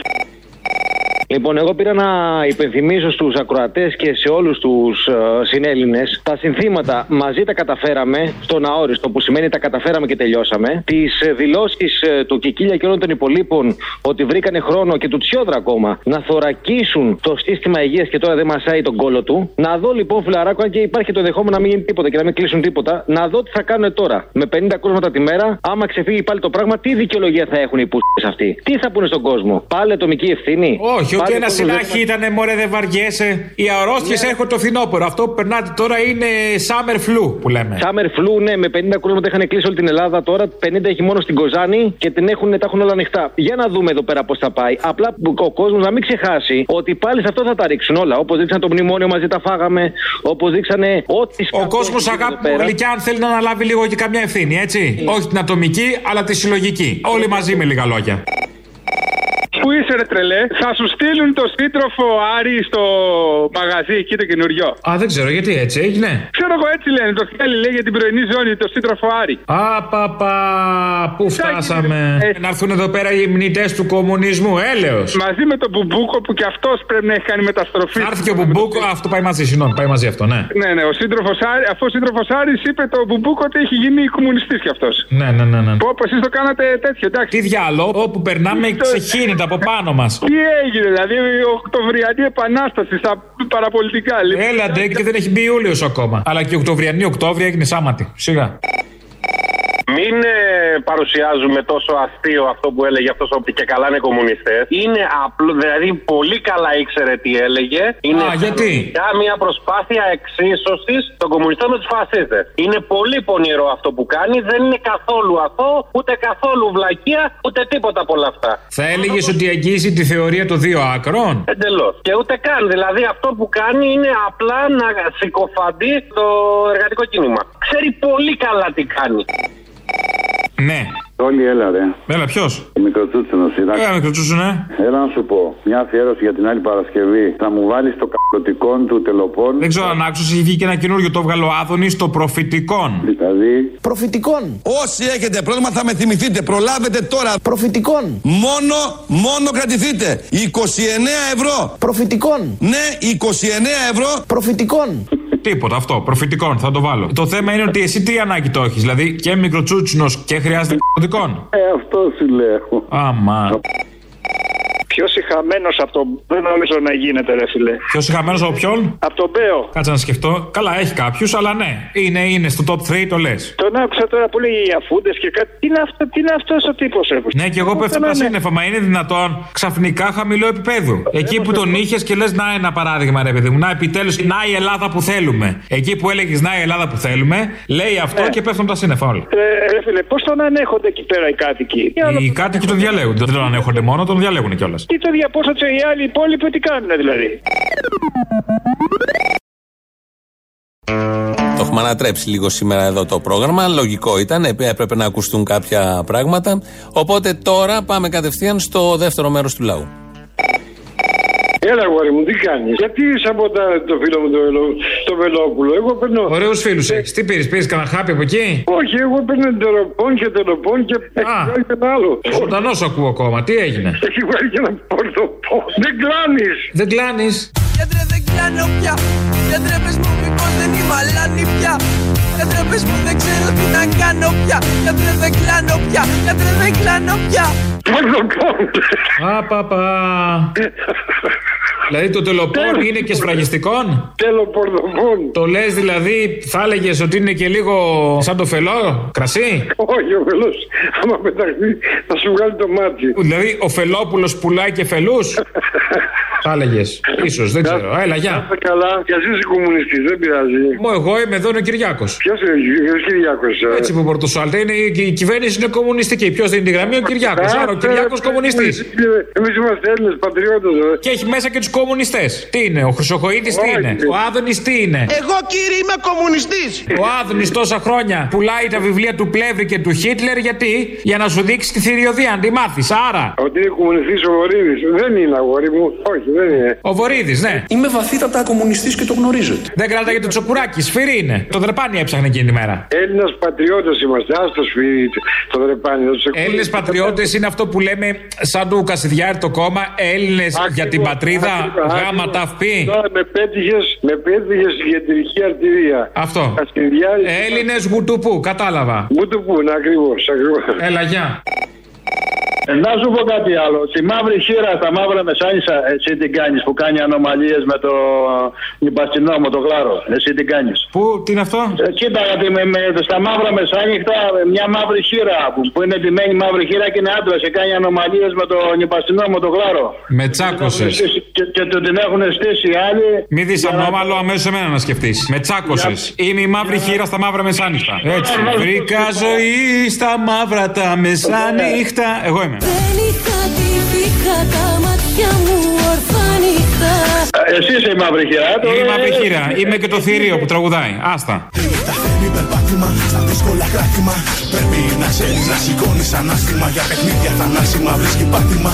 Λοιπόν, εγώ πήρα να υπενθυμίσω στους ακροατές και σε όλους τους ε, συνέλληνες τα συνθήματα μαζί τα καταφέραμε στον αόριστο, που σημαίνει τα καταφέραμε και τελειώσαμε. Τις ε, δηλώσεις του Κικίλια και όλων των υπολείπων ότι βρήκανε χρόνο και του Τσιόδρα ακόμα να θωρακίσουν το σύστημα υγείας και τώρα δεν μασάει τον κόλο του. Να δω λοιπόν, φιλαράκο, αν και υπάρχει το δεχόμενο να μην γίνει τίποτα και να μην κλείσουν τίποτα, να δω τι θα κάνουν τώρα. Με 50 κρούσματα τη μέρα, άμα ξεφύγει πάλι το πράγμα, τι δικαιολογία θα έχουν οι πούστε αυτοί; Τι θα πούνε στον κόσμο; Πάλι ατομική ευθύνη; Όχι, ότι Πάλι ένα ο κόσμος συνάχη δεν- ήταν μωρέ δεν βαριέσαι. Οι αρρώστιες έρχονται το φθινόπωρο. Αυτό που περνάτε τώρα είναι summer flu που λέμε. Summer flu, ναι, με 50 κρούσματα είχαν κλείσει όλη την Ελλάδα. Τώρα 50 έχει μόνο στην Κοζάνη και την έχουν, τα έχουν όλα ανοιχτά. Για να δούμε εδώ πέρα πώς θα πάει. Απλά ο κόσμος να μην ξεχάσει ότι πάλι σε αυτό θα τα ρίξουν όλα. Όπως δείξαν το μνημόνιο μαζί τα φάγαμε. Όπως δείξανε ό,τι Ο κόσμος, αγάπη μου γλυκιά, αν θέλει να αναλάβει λίγο και καμιά ευθύνη, έτσι. Όχι την ατομική, αλλά τη συλλογική. Όλοι μαζί με λίγα λόγια. Πού είσαι ρε τρελέ, θα σου στείλουν το σύντροφο Άρη στο μαγαζί εκεί το καινούριο. Α, δεν ξέρω γιατί έτσι έγινε; Ξέρω εγώ έτσι λένε, το θέλει λέει για την πρωινή ζώνη, το σύντροφο Άρη. Α, πα, πα, πού φτάσαμε; Να έρθουν εδώ πέρα οι υμνητές του κομμουνισμού, έλεος. Μαζί με τον Μπουμπούκο που και αυτός πρέπει να έχει κάνει μεταστροφή. Θα έρθει και ο Μπουμπούκο, αυτό πάει μαζί, συγγνώμη, πάει μαζί αυτό, ναι. Ναι, ναι, ο σύντροφος Άρη, αφού ο σύντροφος Άρης είπε το Μπουμπούκο ότι έχει γίνει κομμουνιστής κι αυτός. Ναι, ναι, ναι. ναι. Πω, πω, εσείς το κάνατε τέτοιο, εντάξει. Τι διάλογο, όπου περνάμε ξεχύνεται από πάνω μας. Τι έγινε, δηλαδή η Οκτωβριανή Επανάσταση στα παραπολιτικά. λοιπόν. Έλαντε και δεν έχει μπει Ιούλιος ακόμα. Αλλά και η Οκτωβριανή Οκτώβρη έγινε σάματη. Σιγά. Μην ε, παρουσιάζουμε τόσο αστείο αυτό που έλεγε αυτός ότι και καλά είναι κομμουνιστές. Είναι απλό, δηλαδή πολύ καλά ήξερε τι έλεγε. Είναι Α, γιατί; πραγματικά μια προσπάθεια εξίσωσης των κομμουνιστών με τους φασίστες. Είναι πολύ πονηρό αυτό που κάνει, δεν είναι καθόλου αυτό, ούτε καθόλου βλακεία, ούτε τίποτα από όλα αυτά. Θα έλεγες ότι αγγίζει τη θεωρία των δύο άκρων; Εντελώς. Και ούτε καν. Δηλαδή αυτό που κάνει είναι απλά να συκοφαντεί το εργατικό κίνημα. Ξέρει πολύ καλά τι κάνει. Ναι. Όλοι έλα ρε. Έλα, ποιος; Ο μικροτσούτσινος ήταν. Έλα, μικροτσούτσινο, ναι. Έλα να σου πω. Μια αφιέρωση για την άλλη Παρασκευή. Θα μου βάλεις το κακοτικό του τελοπών. Δεν ξέρω αν άκουσες, έχει βγει και ένα καινούριο το βγάλω Άδωνη στο προφητικόν. Δηλαδή. Προφητικών. Όσοι έχετε πρόβλημα θα με θυμηθείτε. Προλάβετε τώρα. Προφητικών. Μόνο, μόνο κρατηθείτε. 29 ευρώ. Προφητικών. Ναι, 29 ευρώ. Προφητικών. Τίποτα αυτό. Προφητικών, θα το βάλω. Το θέμα είναι ότι εσύ τι ανάγκη το έχεις. Δηλαδή και μικροτσούτσινος και χρειάζεται προφητικών. Ε, αυτό σου λέω. Άμα. Πιο συχαμένο από τον. Δεν νομίζω να γίνεται, ρε φιλέ. Ποιος χαμένο από ποιον; Από τον Μπέο. Κάτσε να σκεφτώ. Καλά, έχει κάποιους, αλλά ναι. Είναι, είναι στο top 3, το λες. Τον άκουσα τώρα που λέγει για φούντε και κάτι. Τι είναι, αυτό, τι είναι αυτός ο τύπος, ρε. Ναι, και εγώ πέφτω τα σύννεφα. Μα είναι δυνατόν ξαφνικά χαμηλό επίπεδο. Εκεί που τον είχες και λες, να ένα παράδειγμα, ρε παιδί μου. Να επιτέλους, να η Ελλάδα που θέλουμε. Εκεί που έλεγες να η Ελλάδα που θέλουμε, λέει αυτό και πέφτουν τα σύννεφα όλα. Ε, ρε φίλε, πώς τον ανέχονται εκεί πέρα οι κάτοικοι; Τι άλλο Οι κάτοικοι τον διαλέγουν. Δεν τον ανέχονται μόνο, τον διαλέγουν κιόλας. Τι το διαπόσατσε οι άλλοι υπόλοιποι τι κάνουν δηλαδή. Το έχουμε ανατρέψει λίγο σήμερα εδώ το πρόγραμμα. Λογικό ήταν, έπ- έπρεπε να ακουστούν κάποια πράγματα. Οπότε τώρα πάμε κατευθείαν στο δεύτερο μέρος του λαού. Έλα, γόρι μου, τι κάνεις; Γιατί σαμποτάρε το φίλο μου το, Βελο, το Βελόπουλο; Εγώ παίρνω. Ωραίους φίλους έχεις. Τι πήρες, πήρες κανένα χάπι από εκεί; Όχι, εγώ παίρνω τελοπών και τελοπών και έχει βάλει και ένα άλλο. Ζωντανός ακούω ακόμα. Τι έγινε; Έχει βάλει και ένα πορτοπό. Δεν κλάνεις. Δεν κλάνεις; Γιατρέ δεν κλάνω πια Γιατρέ πες μου μήπως δεν είμαι αλάνη πια Γιατρέ πες μου δεν ξέρω τι να κάνω πια Γιατρέ δεν κλάνω πια Γιατρέ δεν κλάνω πια Απαπα. Δηλαδή το τελοπών είναι και σφραγιστικών; Τελοπορδοπών. Το λες δηλαδή, θα έλεγες ότι είναι και λίγο σαν το φελό, κρασί; Όχι, ο βελό, άμα πεταχθεί, θα σου βγάλει το μάτι. Δηλαδή ο Φελόπουλος πουλάει και φελούς; θα έλεγες. σω, δεν ξέρω. Έλα, γεια. Είσαι καλά, και εσύ είσαι κομμουνιστής, δεν πειράζει. Μου εγώ είμαι εδώ είναι ο Κυριάκος. Ποιος είναι ο Κυριάκος, Έτσι που πορτοσάλτε είναι η, η κυβέρνηση είναι κομμουνιστική. Ποιος δίνει τη γραμμή, ο Κυριάκος. Άρα ο Κυριάκος κομμουνιστής. Εμεί είμαστε Έλληνες πατριώτες. Και έχει μέσα και τους κομμουνιστές. Τι είναι, ο Χρυσοχοίδη τι είναι, ο Άδωνης τι είναι; Εγώ κύριε είμαι κομμουνιστής. Ο Άδωνης τόσα χρόνια πουλάει τα βιβλία του Πλεύρη και του Χίτλερ γιατί; Για να σου δείξει τη θηριωδία, αν τη μάθεις. Άρα. Ότι είναι κομμουνιστής ο Βορύδης. Δεν είναι αγόρι μου. Όχι, δεν είναι. Ο Βορύδης, ναι. Είμαι βαθύτατα κομμουνιστής και το γνωρίζετε. Δεν κράταγε το τσοκουράκι, σφυρί είναι. Το δρεπάνι έψαχνε εκείνη τη μέρα. Έλληνας πατριώτε είμαστε. Α το σφυρί, το δρεπάνι. Έλληνες πατριώτες είναι αυτό που λέμε σαν του Κασιδιάρη το κόμμα. Έλληνες για την πατρίδα. Γάμα ταυπή. Τώρα με πέτυχες με πέτυχες στην κεντρική αρτηρία. Αυτό. Κασιδιάρη. Έλληνες γουτουπού, κατάλαβα. Γουτουπού, ναι, ακριβώς. Έλα, γεια. Ε, Να σου πω κάτι άλλο. Τη μαύρη χείρα στα μαύρα μεσάνισσα, εσύ την κάνεις που κάνει ανομαλίες με το νυπαστινό με το γλάρο. Εσύ την κάνεις. Πού, τι είναι αυτό; Ε, κοίτα, γιατί με, με, στα μαύρα μεσάνυχτα μια μαύρη χείρα που, που είναι ντυμένη μαύρη χείρα και είναι άντρας και κάνει ανομαλίες με το νυπαστινό με το γλάρο. Με τσάκωσες. Και, και του την έχουν στήσει οι άλλοι. Μη δεις ανώμαλο αμέσως εμένα να σκεφτείς. Με τσάκωσες. Είμαι η μαύρη χείρα στα μαύρα μεσάνυχτα. Έτσι. Βρήκα ζωή στα μαύρα τα μεσάνυχτα. Εγώ είμαι. Δεν είχα τύχηκα τα μάτια μου ορθά νύχτα Ε, Εσύ είσαι η μαύρη χείρα. ε, το- Είμαι η μαύρη χείρα. Είμαι και το θηρίο που τραγουδάει. Άστα. Παθαίνει περπάτημα στα δύσκολα κράτημα. Πρέπει να ξέρεις να σηκώνεις ανάστημα. Για παιχνίδια θανάσιμα βρίσκει πάτημα.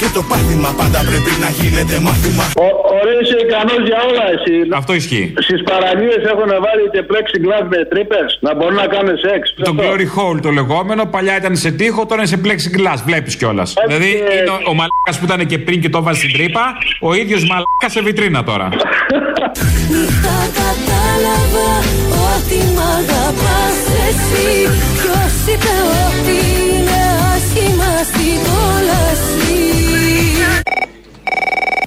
Και το πάτημα πάντα πρέπει να γίνεται μάθημα. Ο- Ωραία, είσαι ικανός για όλα εσύ. Αυτό ισχύει. Στις παραλίες έχουν βάλει και plexiglass με τρύπε να μπορούν να κάνουν σεξ. Το glory hole το λεγόμενο, παλιά ήταν σε τείχο, τώρα είναι σε plexiglass. Βλέπεις κιόλας. Δηλαδή είναι ο, ο μαλάκας που ήταν και πριν και το βάζει στην τρύπα, ο ίδιος μαλάκας σε βιτρίνα τώρα. Νύχτα κατάλαβα ότι μ' αγαπάς εσύ Ποιος είπε ότι είναι άσχημα στην κόλαση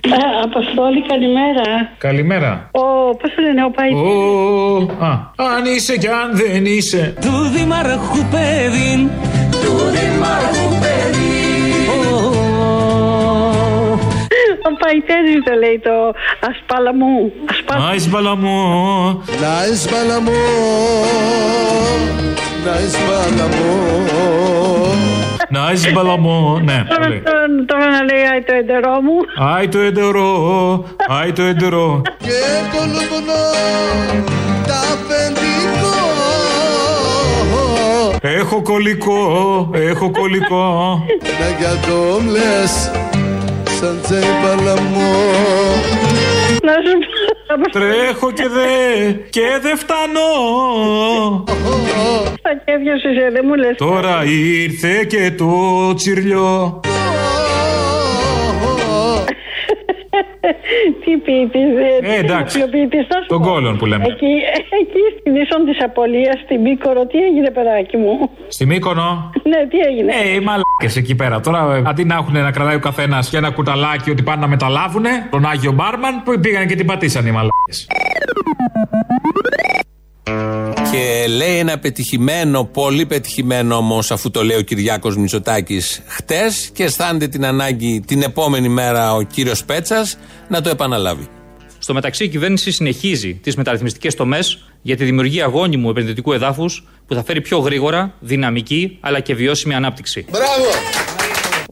Ε, Αποστόλη, καλημέρα. Καλημέρα. Ο, πώς το λένε, ο Παϊτής. Ω, α, αν είσαι κι αν δεν είσαι. Του Δημαρχού παιδί Ο Παϊτέρη το λέει το ασπάλα μου. Ασπάλα. Άισμπαλα μου. Άισμπαλα μου. Άισμπαλα μου. Να είσαι μπαλαμό. Ναι, Τώρα, πολύ. τώρα, τώρα να λέει «Άι, το εντερό μου. Άι το εντερό, άι το εντερό. Και το λουπνό τα αφεντικό. Έχω κολλικό, έχω κολλικό. Να για το μλες σαν τσέμπαλα μου. Να σου πω. Τρέχω και δε, και δε φτάνω. Στα κέφια σου είσαι, δεν μου λες. Τώρα ήρθε και το τσιρλιό. Τι ποιητής, Ε, εντάξει. Τον κόλον που λέμε. Εκεί, εκεί στην ίσον της Απολίας, στην Μύκορο, τι έγινε παιδάκι μου; Στη Μύκονο; Ναι, τι έγινε; Ε, οι μαλάκες εκεί πέρα. Τώρα ε, αντί να έχουν να κρατάει ο καθένας και ένα κουταλάκι ότι πάνε να μεταλάβουν τον Άγιο Μπάρμαν, που πήγαν και την πατήσαν οι μαλάκες. Και λέει ένα πετυχημένο, πολύ πετυχημένο όμως, αφού το λέει ο Κυριάκος Μητσοτάκης χτες, και αισθάνεται την ανάγκη την επόμενη μέρα ο κύριος Πέτσας να το επαναλάβει. Στο μεταξύ, η κυβέρνηση συνεχίζει τις μεταρρυθμιστικές τομές για τη δημιουργία αγώνιμου επενδυτικού εδάφους που θα φέρει πιο γρήγορα, δυναμική αλλά και βιώσιμη ανάπτυξη. Μπράβο.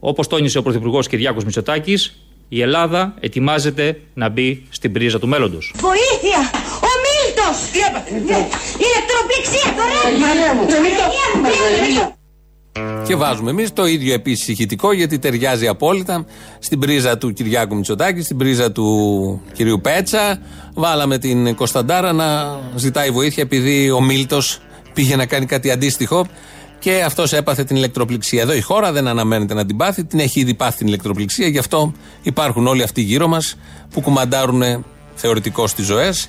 Όπως τόνισε ο Πρωθυπουργός Κυριάκος Μητσοτάκης, η Ελλάδα ετοιμάζεται να μπει στην πρίζα του μέλλοντος. Βοήθεια! Ο Μίλτος! Τι έπαθε! Ηλεκτροπληξία τώρα! Και βάζουμε εμείς το ίδιο επίσης ηχητικό γιατί ταιριάζει απόλυτα στην πρίζα του Κυριάκου Μητσοτάκη, στην πρίζα του κυρίου Πέτσα. Βάλαμε την Κωνσταντάρα να ζητάει βοήθεια επειδή ο Μίλτος πήγε να κάνει κάτι αντίστοιχο και αυτός έπαθε την ηλεκτροπληξία. Εδώ η χώρα δεν αναμένεται να την πάθει, την έχει ήδη πάθει την ηλεκτροπληξία. Γι' αυτό υπάρχουν όλοι αυτοί γύρω μας που κουμαντάρουν θεωρητικώς τις ζωές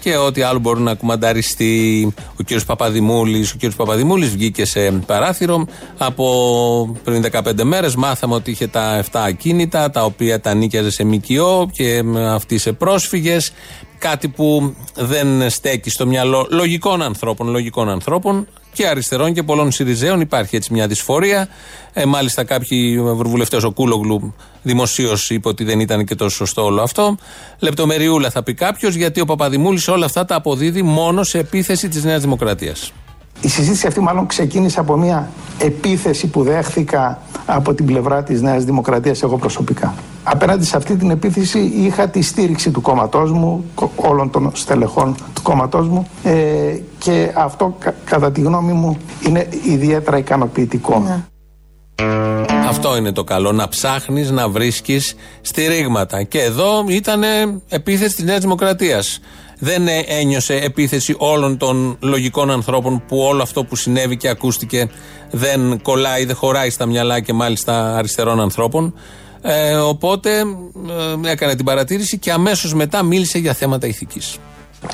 και ό,τι άλλο μπορεί να κουμανταριστεί. Ο κύριος Παπαδημούλης, ο κύριος Παπαδημούλης βγήκε σε παράθυρο. Από πριν 15 μέρες μάθαμε ότι είχε τα 7 ακίνητα, τα οποία τα νίκιαζε σε ΜΚΟ και αυτοί σε πρόσφυγες. Κάτι που δεν στέκει στο μυαλό λογικών ανθρώπων, λογικών ανθρώπων και αριστερών και πολλών Συριζέων. Υπάρχει έτσι μια δυσφορία. Ε, μάλιστα, κάποιοι ευρωβουλευτέ, ο Κούλογλου, δημοσίως είπε ότι δεν ήταν και τόσο σωστό όλο αυτό. Λεπτομεριούλα θα πει κάποιος, γιατί ο Παπαδημούλης όλα αυτά τα αποδίδει μόνο σε επίθεση της Νέας Δημοκρατίας. Η συζήτηση αυτή μάλλον ξεκίνησε από μια επίθεση που δέχθηκα από την πλευρά της Νέας Δημοκρατίας εγώ προσωπικά. Απέναντι σε αυτή την επίθεση είχα τη στήριξη του κόμματός μου, κο- όλων των στελεχών του κόμματός μου ε, και αυτό κα- κατά τη γνώμη μου είναι ιδιαίτερα ικανοποιητικό. Αυτό είναι το καλό. Να ψάχνεις να βρίσκεις στηρίγματα. Και εδώ ήταν επίθεση της Νέας Δημοκρατίας. Δεν ε, ένιωσε επίθεση όλων των λογικών ανθρώπων που όλο αυτό που συνέβη και ακούστηκε δεν κολλάει, δεν χωράει στα μυαλά και μάλιστα αριστερών ανθρώπων. Ε, οπότε ε, έκανε την παρατήρηση και αμέσως μετά μίλησε για θέματα ηθικής.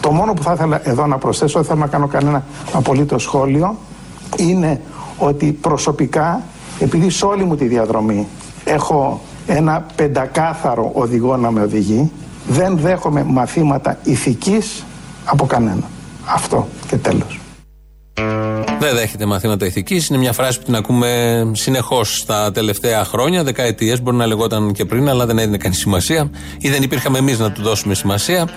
Το μόνο που θα ήθελα εδώ να προσθέσω, δεν θέλω να κάνω κανένα απολύτως σχόλιο, είναι ότι προσωπικά, επειδή σε όλη μου τη διαδρομή έχω ένα πεντακάθαρο οδηγό να με οδηγεί, δεν δέχομαι μαθήματα ηθικής από κανένα. Αυτό και τέλος. Δεν δέχεται μαθήματα ηθικής. Είναι μια φράση που την ακούμε συνεχώς τα τελευταία χρόνια, δεκαετίες. Μπορεί να λεγόταν και πριν, αλλά δεν έδινε κανεί σημασία ή δεν υπήρχαμε εμείς να του δώσουμε σημασία.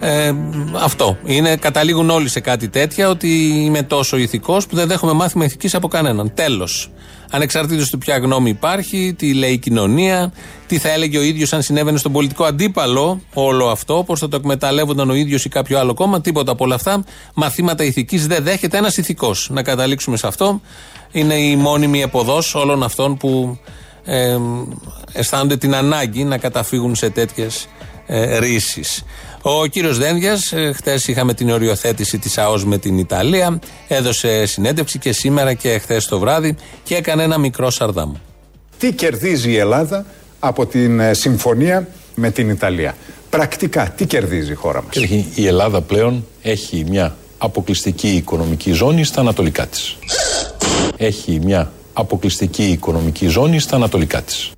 Ε, αυτό. Είναι, καταλήγουν όλοι σε κάτι τέτοια ότι είμαι τόσο ηθικός που δεν δέχομαι μάθημα ηθικής από κανέναν. Τέλος. Ανεξαρτήτως του ποια γνώμη υπάρχει, τι λέει η κοινωνία, τι θα έλεγε ο ίδιος αν συνέβαινε στον πολιτικό αντίπαλο όλο αυτό, πώς θα το εκμεταλλεύονταν ο ίδιος ή κάποιο άλλο κόμμα, τίποτα από όλα αυτά. Μαθήματα ηθικής δεν δέχεται ένας ηθικός. Να καταλήξουμε σε αυτό. Είναι η μόνιμη εποδός όλων αυτών που ε, αισθάνονται την ανάγκη να καταφύγουν σε τέτοιες ε, ρήσει. Ο κύριος Δένδιας, ε, χθες είχαμε την οριοθέτηση της ΑΟΣ με την Ιταλία. Έδωσε συνέντευξη και σήμερα και χθες το βράδυ και έκανε ένα μικρό σαρδάμ. Τι κερδίζει η Ελλάδα από την ε, συμφωνία με την Ιταλία; Πρακτικά, τι κερδίζει η χώρα μας; Η Ελλάδα πλέον έχει μια αποκλειστική οικονομική ζώνη στα ανατολικά της. Έχει μια αποκλειστική οικονομική ζώνη στα ανατολικά της.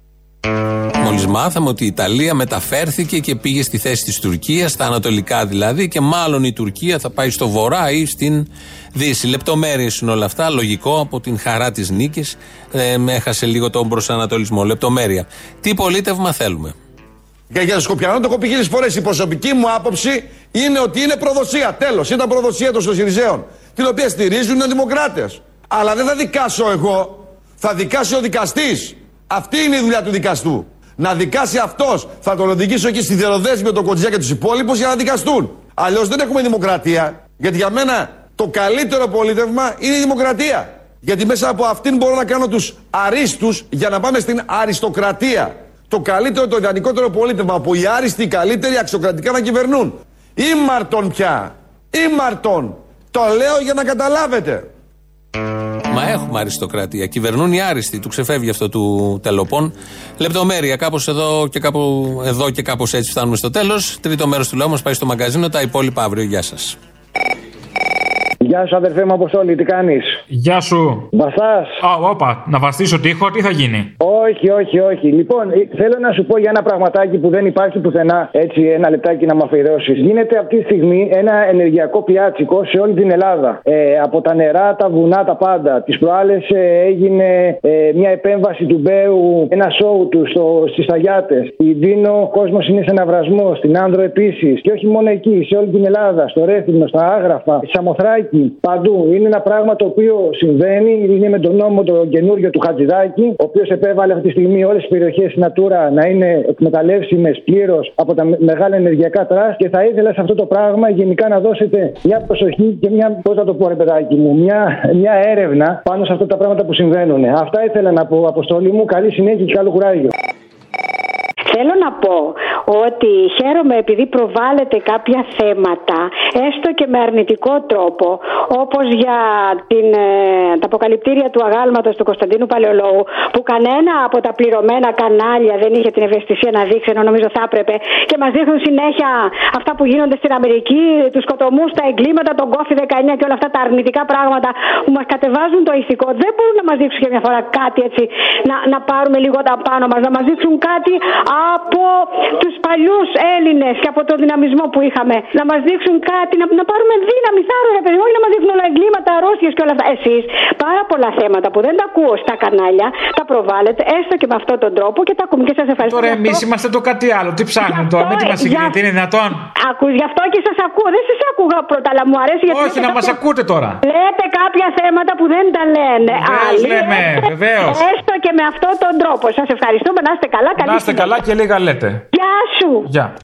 Μόλις μάθαμε ότι η Ιταλία μεταφέρθηκε και πήγε στη θέση της Τουρκίας, στα ανατολικά δηλαδή, και μάλλον η Τουρκία θα πάει στο βορρά ή στην Δύση. Λεπτομέρειες είναι όλα αυτά. Λογικό από την χαρά της νίκης. Ε, με έχασε λίγο τον προσανατολισμό. Λεπτομέρεια. Τι πολίτευμα θέλουμε; Και για το Σκοπιανό το έχω πει χίλιες φορές. Η προσωπική μου άποψη είναι ότι είναι προδοσία. Τέλος. Ήταν προδοσία των Σοσιαλιστών. Την οποία στηρίζουν οι Δημοκράτες. Αλλά δεν θα δικάσω εγώ. Θα δικάσει ο δικαστής. Αυτή είναι η δουλειά του δικαστού. Να δικάσει αυτός. Θα τον οδηγήσω εκεί στη διαδρομή με τον Κοντζιά και τους υπόλοιπους για να δικαστούν. Αλλιώς δεν έχουμε δημοκρατία. Γιατί για μένα το καλύτερο πολίτευμα είναι η δημοκρατία. Γιατί μέσα από αυτήν μπορώ να κάνω τους αρίστους για να πάμε στην αριστοκρατία. Το καλύτερο, το ιδανικότερο πολίτευμα από οι άριστοι, οι καλύτεροι αξιοκρατικά να κυβερνούν. Ήμαρτον πια. Ήμαρτον. Το λέω για να καταλάβετε. Μα έχουμε αριστοκρατία. Κυβερνούν οι άριστοι. Του ξεφεύγει αυτό του τελοπών. Λεπτομέρεια. Κάπως εδώ και κάπου εδώ και κάπως έτσι φτάνουμε στο τέλος. Τρίτο μέρος του λαού μας πάει στο μαγκαζίνο. Τα υπόλοιπα αύριο. Γεια σας. Γεια σου, αδερφέ μου, Αποστόλη, τι κάνεις; Γεια σου. Βαστάς; Α, όπα, να βαστήσω τείχο, τι θα γίνει; Όχι, όχι, όχι. Λοιπόν, ε, θέλω να σου πω για ένα πραγματάκι που δεν υπάρχει πουθενά. Έτσι, ένα λεπτάκι να μου αφιερώσεις. Γίνεται αυτή τη στιγμή ένα ενεργειακό πιάτσικο σε όλη την Ελλάδα. Ε, από τα νερά, τα βουνά, τα πάντα. Τις προάλλες ε, έγινε ε, μια επέμβαση του Μπέου, ένα σοου του στις Αγιάτε. Στην Τήνο, ο κόσμος είναι σε αναβρασμό. Στην Άνδρο επίσης. Και όχι μόνο εκεί, σε όλη την Ελλάδα. Στο Ρέθυμνο, στα Άγραφα, στη Σαμοθράκη, παντού. Είναι ένα πράγμα το οποίο συμβαίνει. Είναι με τον νόμο το καινούριο του Χατζηδάκη, ο οποίος επέβαλε αυτή τη στιγμή όλες τις περιοχές στην Natura να είναι εκμεταλλεύσιμες πλήρως από τα μεγάλα ενεργειακά τραστ και θα ήθελα σε αυτό το πράγμα γενικά να δώσετε μια προσοχή και μια, πώς θα το πω ρε παιδάκι μου, μια, μια έρευνα πάνω σε αυτά τα πράγματα που συμβαίνουν. Αυτά ήθελα να πω, Αποστόλη μου. Καλή συνέχεια και καλό κουράγιο. Θέλω να πω ότι χαίρομαι επειδή προβάλλετε κάποια θέματα, έστω και με αρνητικό τρόπο, όπως για την, ε, τα αποκαλυπτήρια του αγάλματος του Κωνσταντίνου Παλαιολόγου, που κανένα από τα πληρωμένα κανάλια δεν είχε την ευαισθησία να δείξει, ενώ νομίζω θα έπρεπε, και μας δείχνουν συνέχεια αυτά που γίνονται στην Αμερική, τους σκοτωμούς, τα εγκλήματα, τον κόφι 19 και όλα αυτά τα αρνητικά πράγματα που μας κατεβάζουν το ηθικό. Δεν μπορούν να μας δείξουν και μια φορά κάτι έτσι, να, να πάρουμε λίγο τα πάνω μας, να μας δείξουν κάτι από τους παλιούς Έλληνες και από το δυναμισμό που είχαμε. Να μας δείξουν κάτι, να, να πάρουμε δύναμη, θάρρος ρε παιδί, όχι να μας δείχνουν όλα εγκλήματα, αρρώστιες και όλα αυτά. Εσείς πάρα πολλά θέματα που δεν τα ακούω στα κανάλια, τα προβάλλετε έστω και με αυτόν τον τρόπο και τα ακούμε και σας ευχαριστώ. Τώρα γι' αυτό. εμείς είμαστε το κάτι άλλο. Τι ψάχνουμε τώρα, μην τι μας συγκρίνετε, είναι δυνατόν; Ακούς, γι' αυτό και σας ακούω. Δεν σας άκουγα πρώτα, αλλά μου αρέσει γιατί. Όχι, να μας ακούτε τώρα. Λέτε κάποια θέματα που δεν τα λένε. Βεβαίως Άλλοι λέμε, έστω- βεβαίως. Έστω και με αυτόν τον τρόπο. Σας ευχαριστούμε, να είστε καλά. Καλή Να είστε συνέχεια. καλά και λίγα λέτε. Γεια σου. Γεια.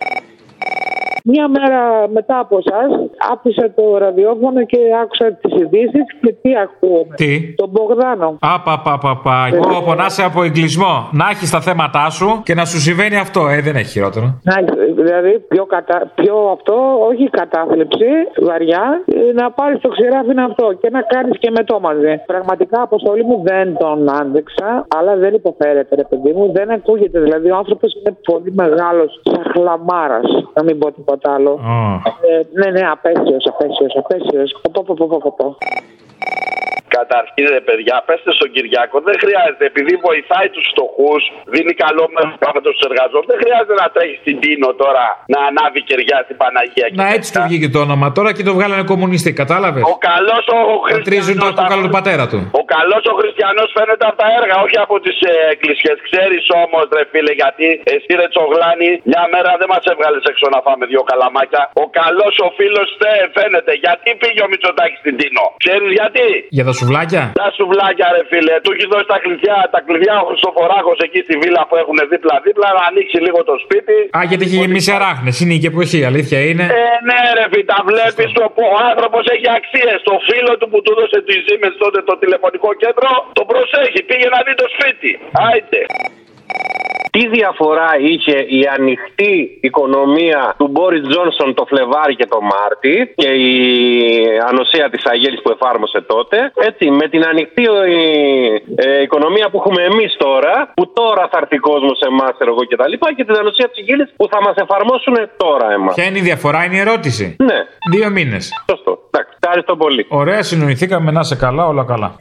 Μία μέρα μετά από εσάς, άκουσα το ραδιόφωνο και άκουσα τις ειδήσεις και τι ακούω. Τι; Τον Μπογδάνο. Απαπαπαπα. Εγώ πονάσαι από εγκλισμό. Να έχεις τα θέματά σου και να σου συμβαίνει αυτό. Ε, δεν έχει χειρότερο. Να, δηλαδή, πιο, κατα... πιο αυτό, όχι κατάθλιψη, βαριά, ε, να πάρεις το ξηράφι αυτό και να κάνεις και με το μαζί. Πραγματικά, αποστολή μου δεν τον άντεξα, αλλά δεν υποφέρεται, ρε παιδί μου. Δεν ακούγεται. Δηλαδή, ο άνθρωπος είναι πολύ μεγάλος, σαν χλαμάρα, να μην πω τίποτα άλλο. Ε, ναι, ναι, απέσιος, απέσιος, απέσιος. Πω, πω, πω, πω, πω, πω. Καταρχήν, ρε παιδιά, πέστε στον Κυριάκο, δεν χρειάζεται. Επειδή βοηθάει τους φτωχούς, δίνει καλό μέρο τους εργαζόμενους, δεν χρειάζεται να τρέχει στην Τίνο τώρα να ανάβει κεριά στην Παναγία. Να έτσι του βγήκε το όνομα τώρα και το βγάλανε κομμουνιστή, κατάλαβες; Ο καλός ο Τρίζουν το κόκαλο του πατέρα του. Ο καλός ο χριστιανός φαίνεται από τα έργα, όχι από τις ε, εκκλησίε. Ξέρεις όμως, ρε φίλε, γιατί εσύ ρε τσογλάνη, μια μέρα δεν μας έβγαλες έξω να φάμε δύο καλαμάκια. Ο καλός ο φίλος φαίνεται. Γιατί πήγε ο Μητσοτάκης στην Τίνο; Ξέρεις γιατί; Για τα σουβλάκια; Τα σουβλάκια, ρε φίλε. Του έχεις δώσει τα κλειδιά, τα κλειδιά ο Χριστοφοράκο εκεί στη βίλα που έχουν δίπλα-δίπλα να ανοίξει λίγο το σπίτι. Α, γιατί έχει γεμίσει αράχνες. Είναι η εποχή, αλήθεια είναι. Ε, ναι, ρε φίλε, τα βλέπεις. Ο άνθρωπος έχει αξίες. Το φίλο του που του έδωσε τη ζήμε τότε το τηλεφωνικό κέντρο τον προσέχει. Πήγε να δει το σπίτι. Άιτε. Τι διαφορά είχε η ανοιχτή οικονομία του Μπόρις Τζόνσον το Φλεβάρι και το Μάρτι και η ανοσία της Αγέλης που εφάρμοσε τότε. Έτσι, με την ανοιχτή ε, οικονομία που έχουμε εμείς τώρα, που τώρα θα έρθει κόσμος σε εμάς, εγώ και τα λοιπά, και την ανοσία της Αγέλης που θα μας εφαρμόσουν τώρα εμάς. Ποια είναι η διαφορά, είναι η ερώτηση. Ναι. Δύο μήνες. Σωστό. Εντάξει, ευχαριστώ πολύ. Ωραία, συνοηθήκαμε να σε καλά, όλα καλά.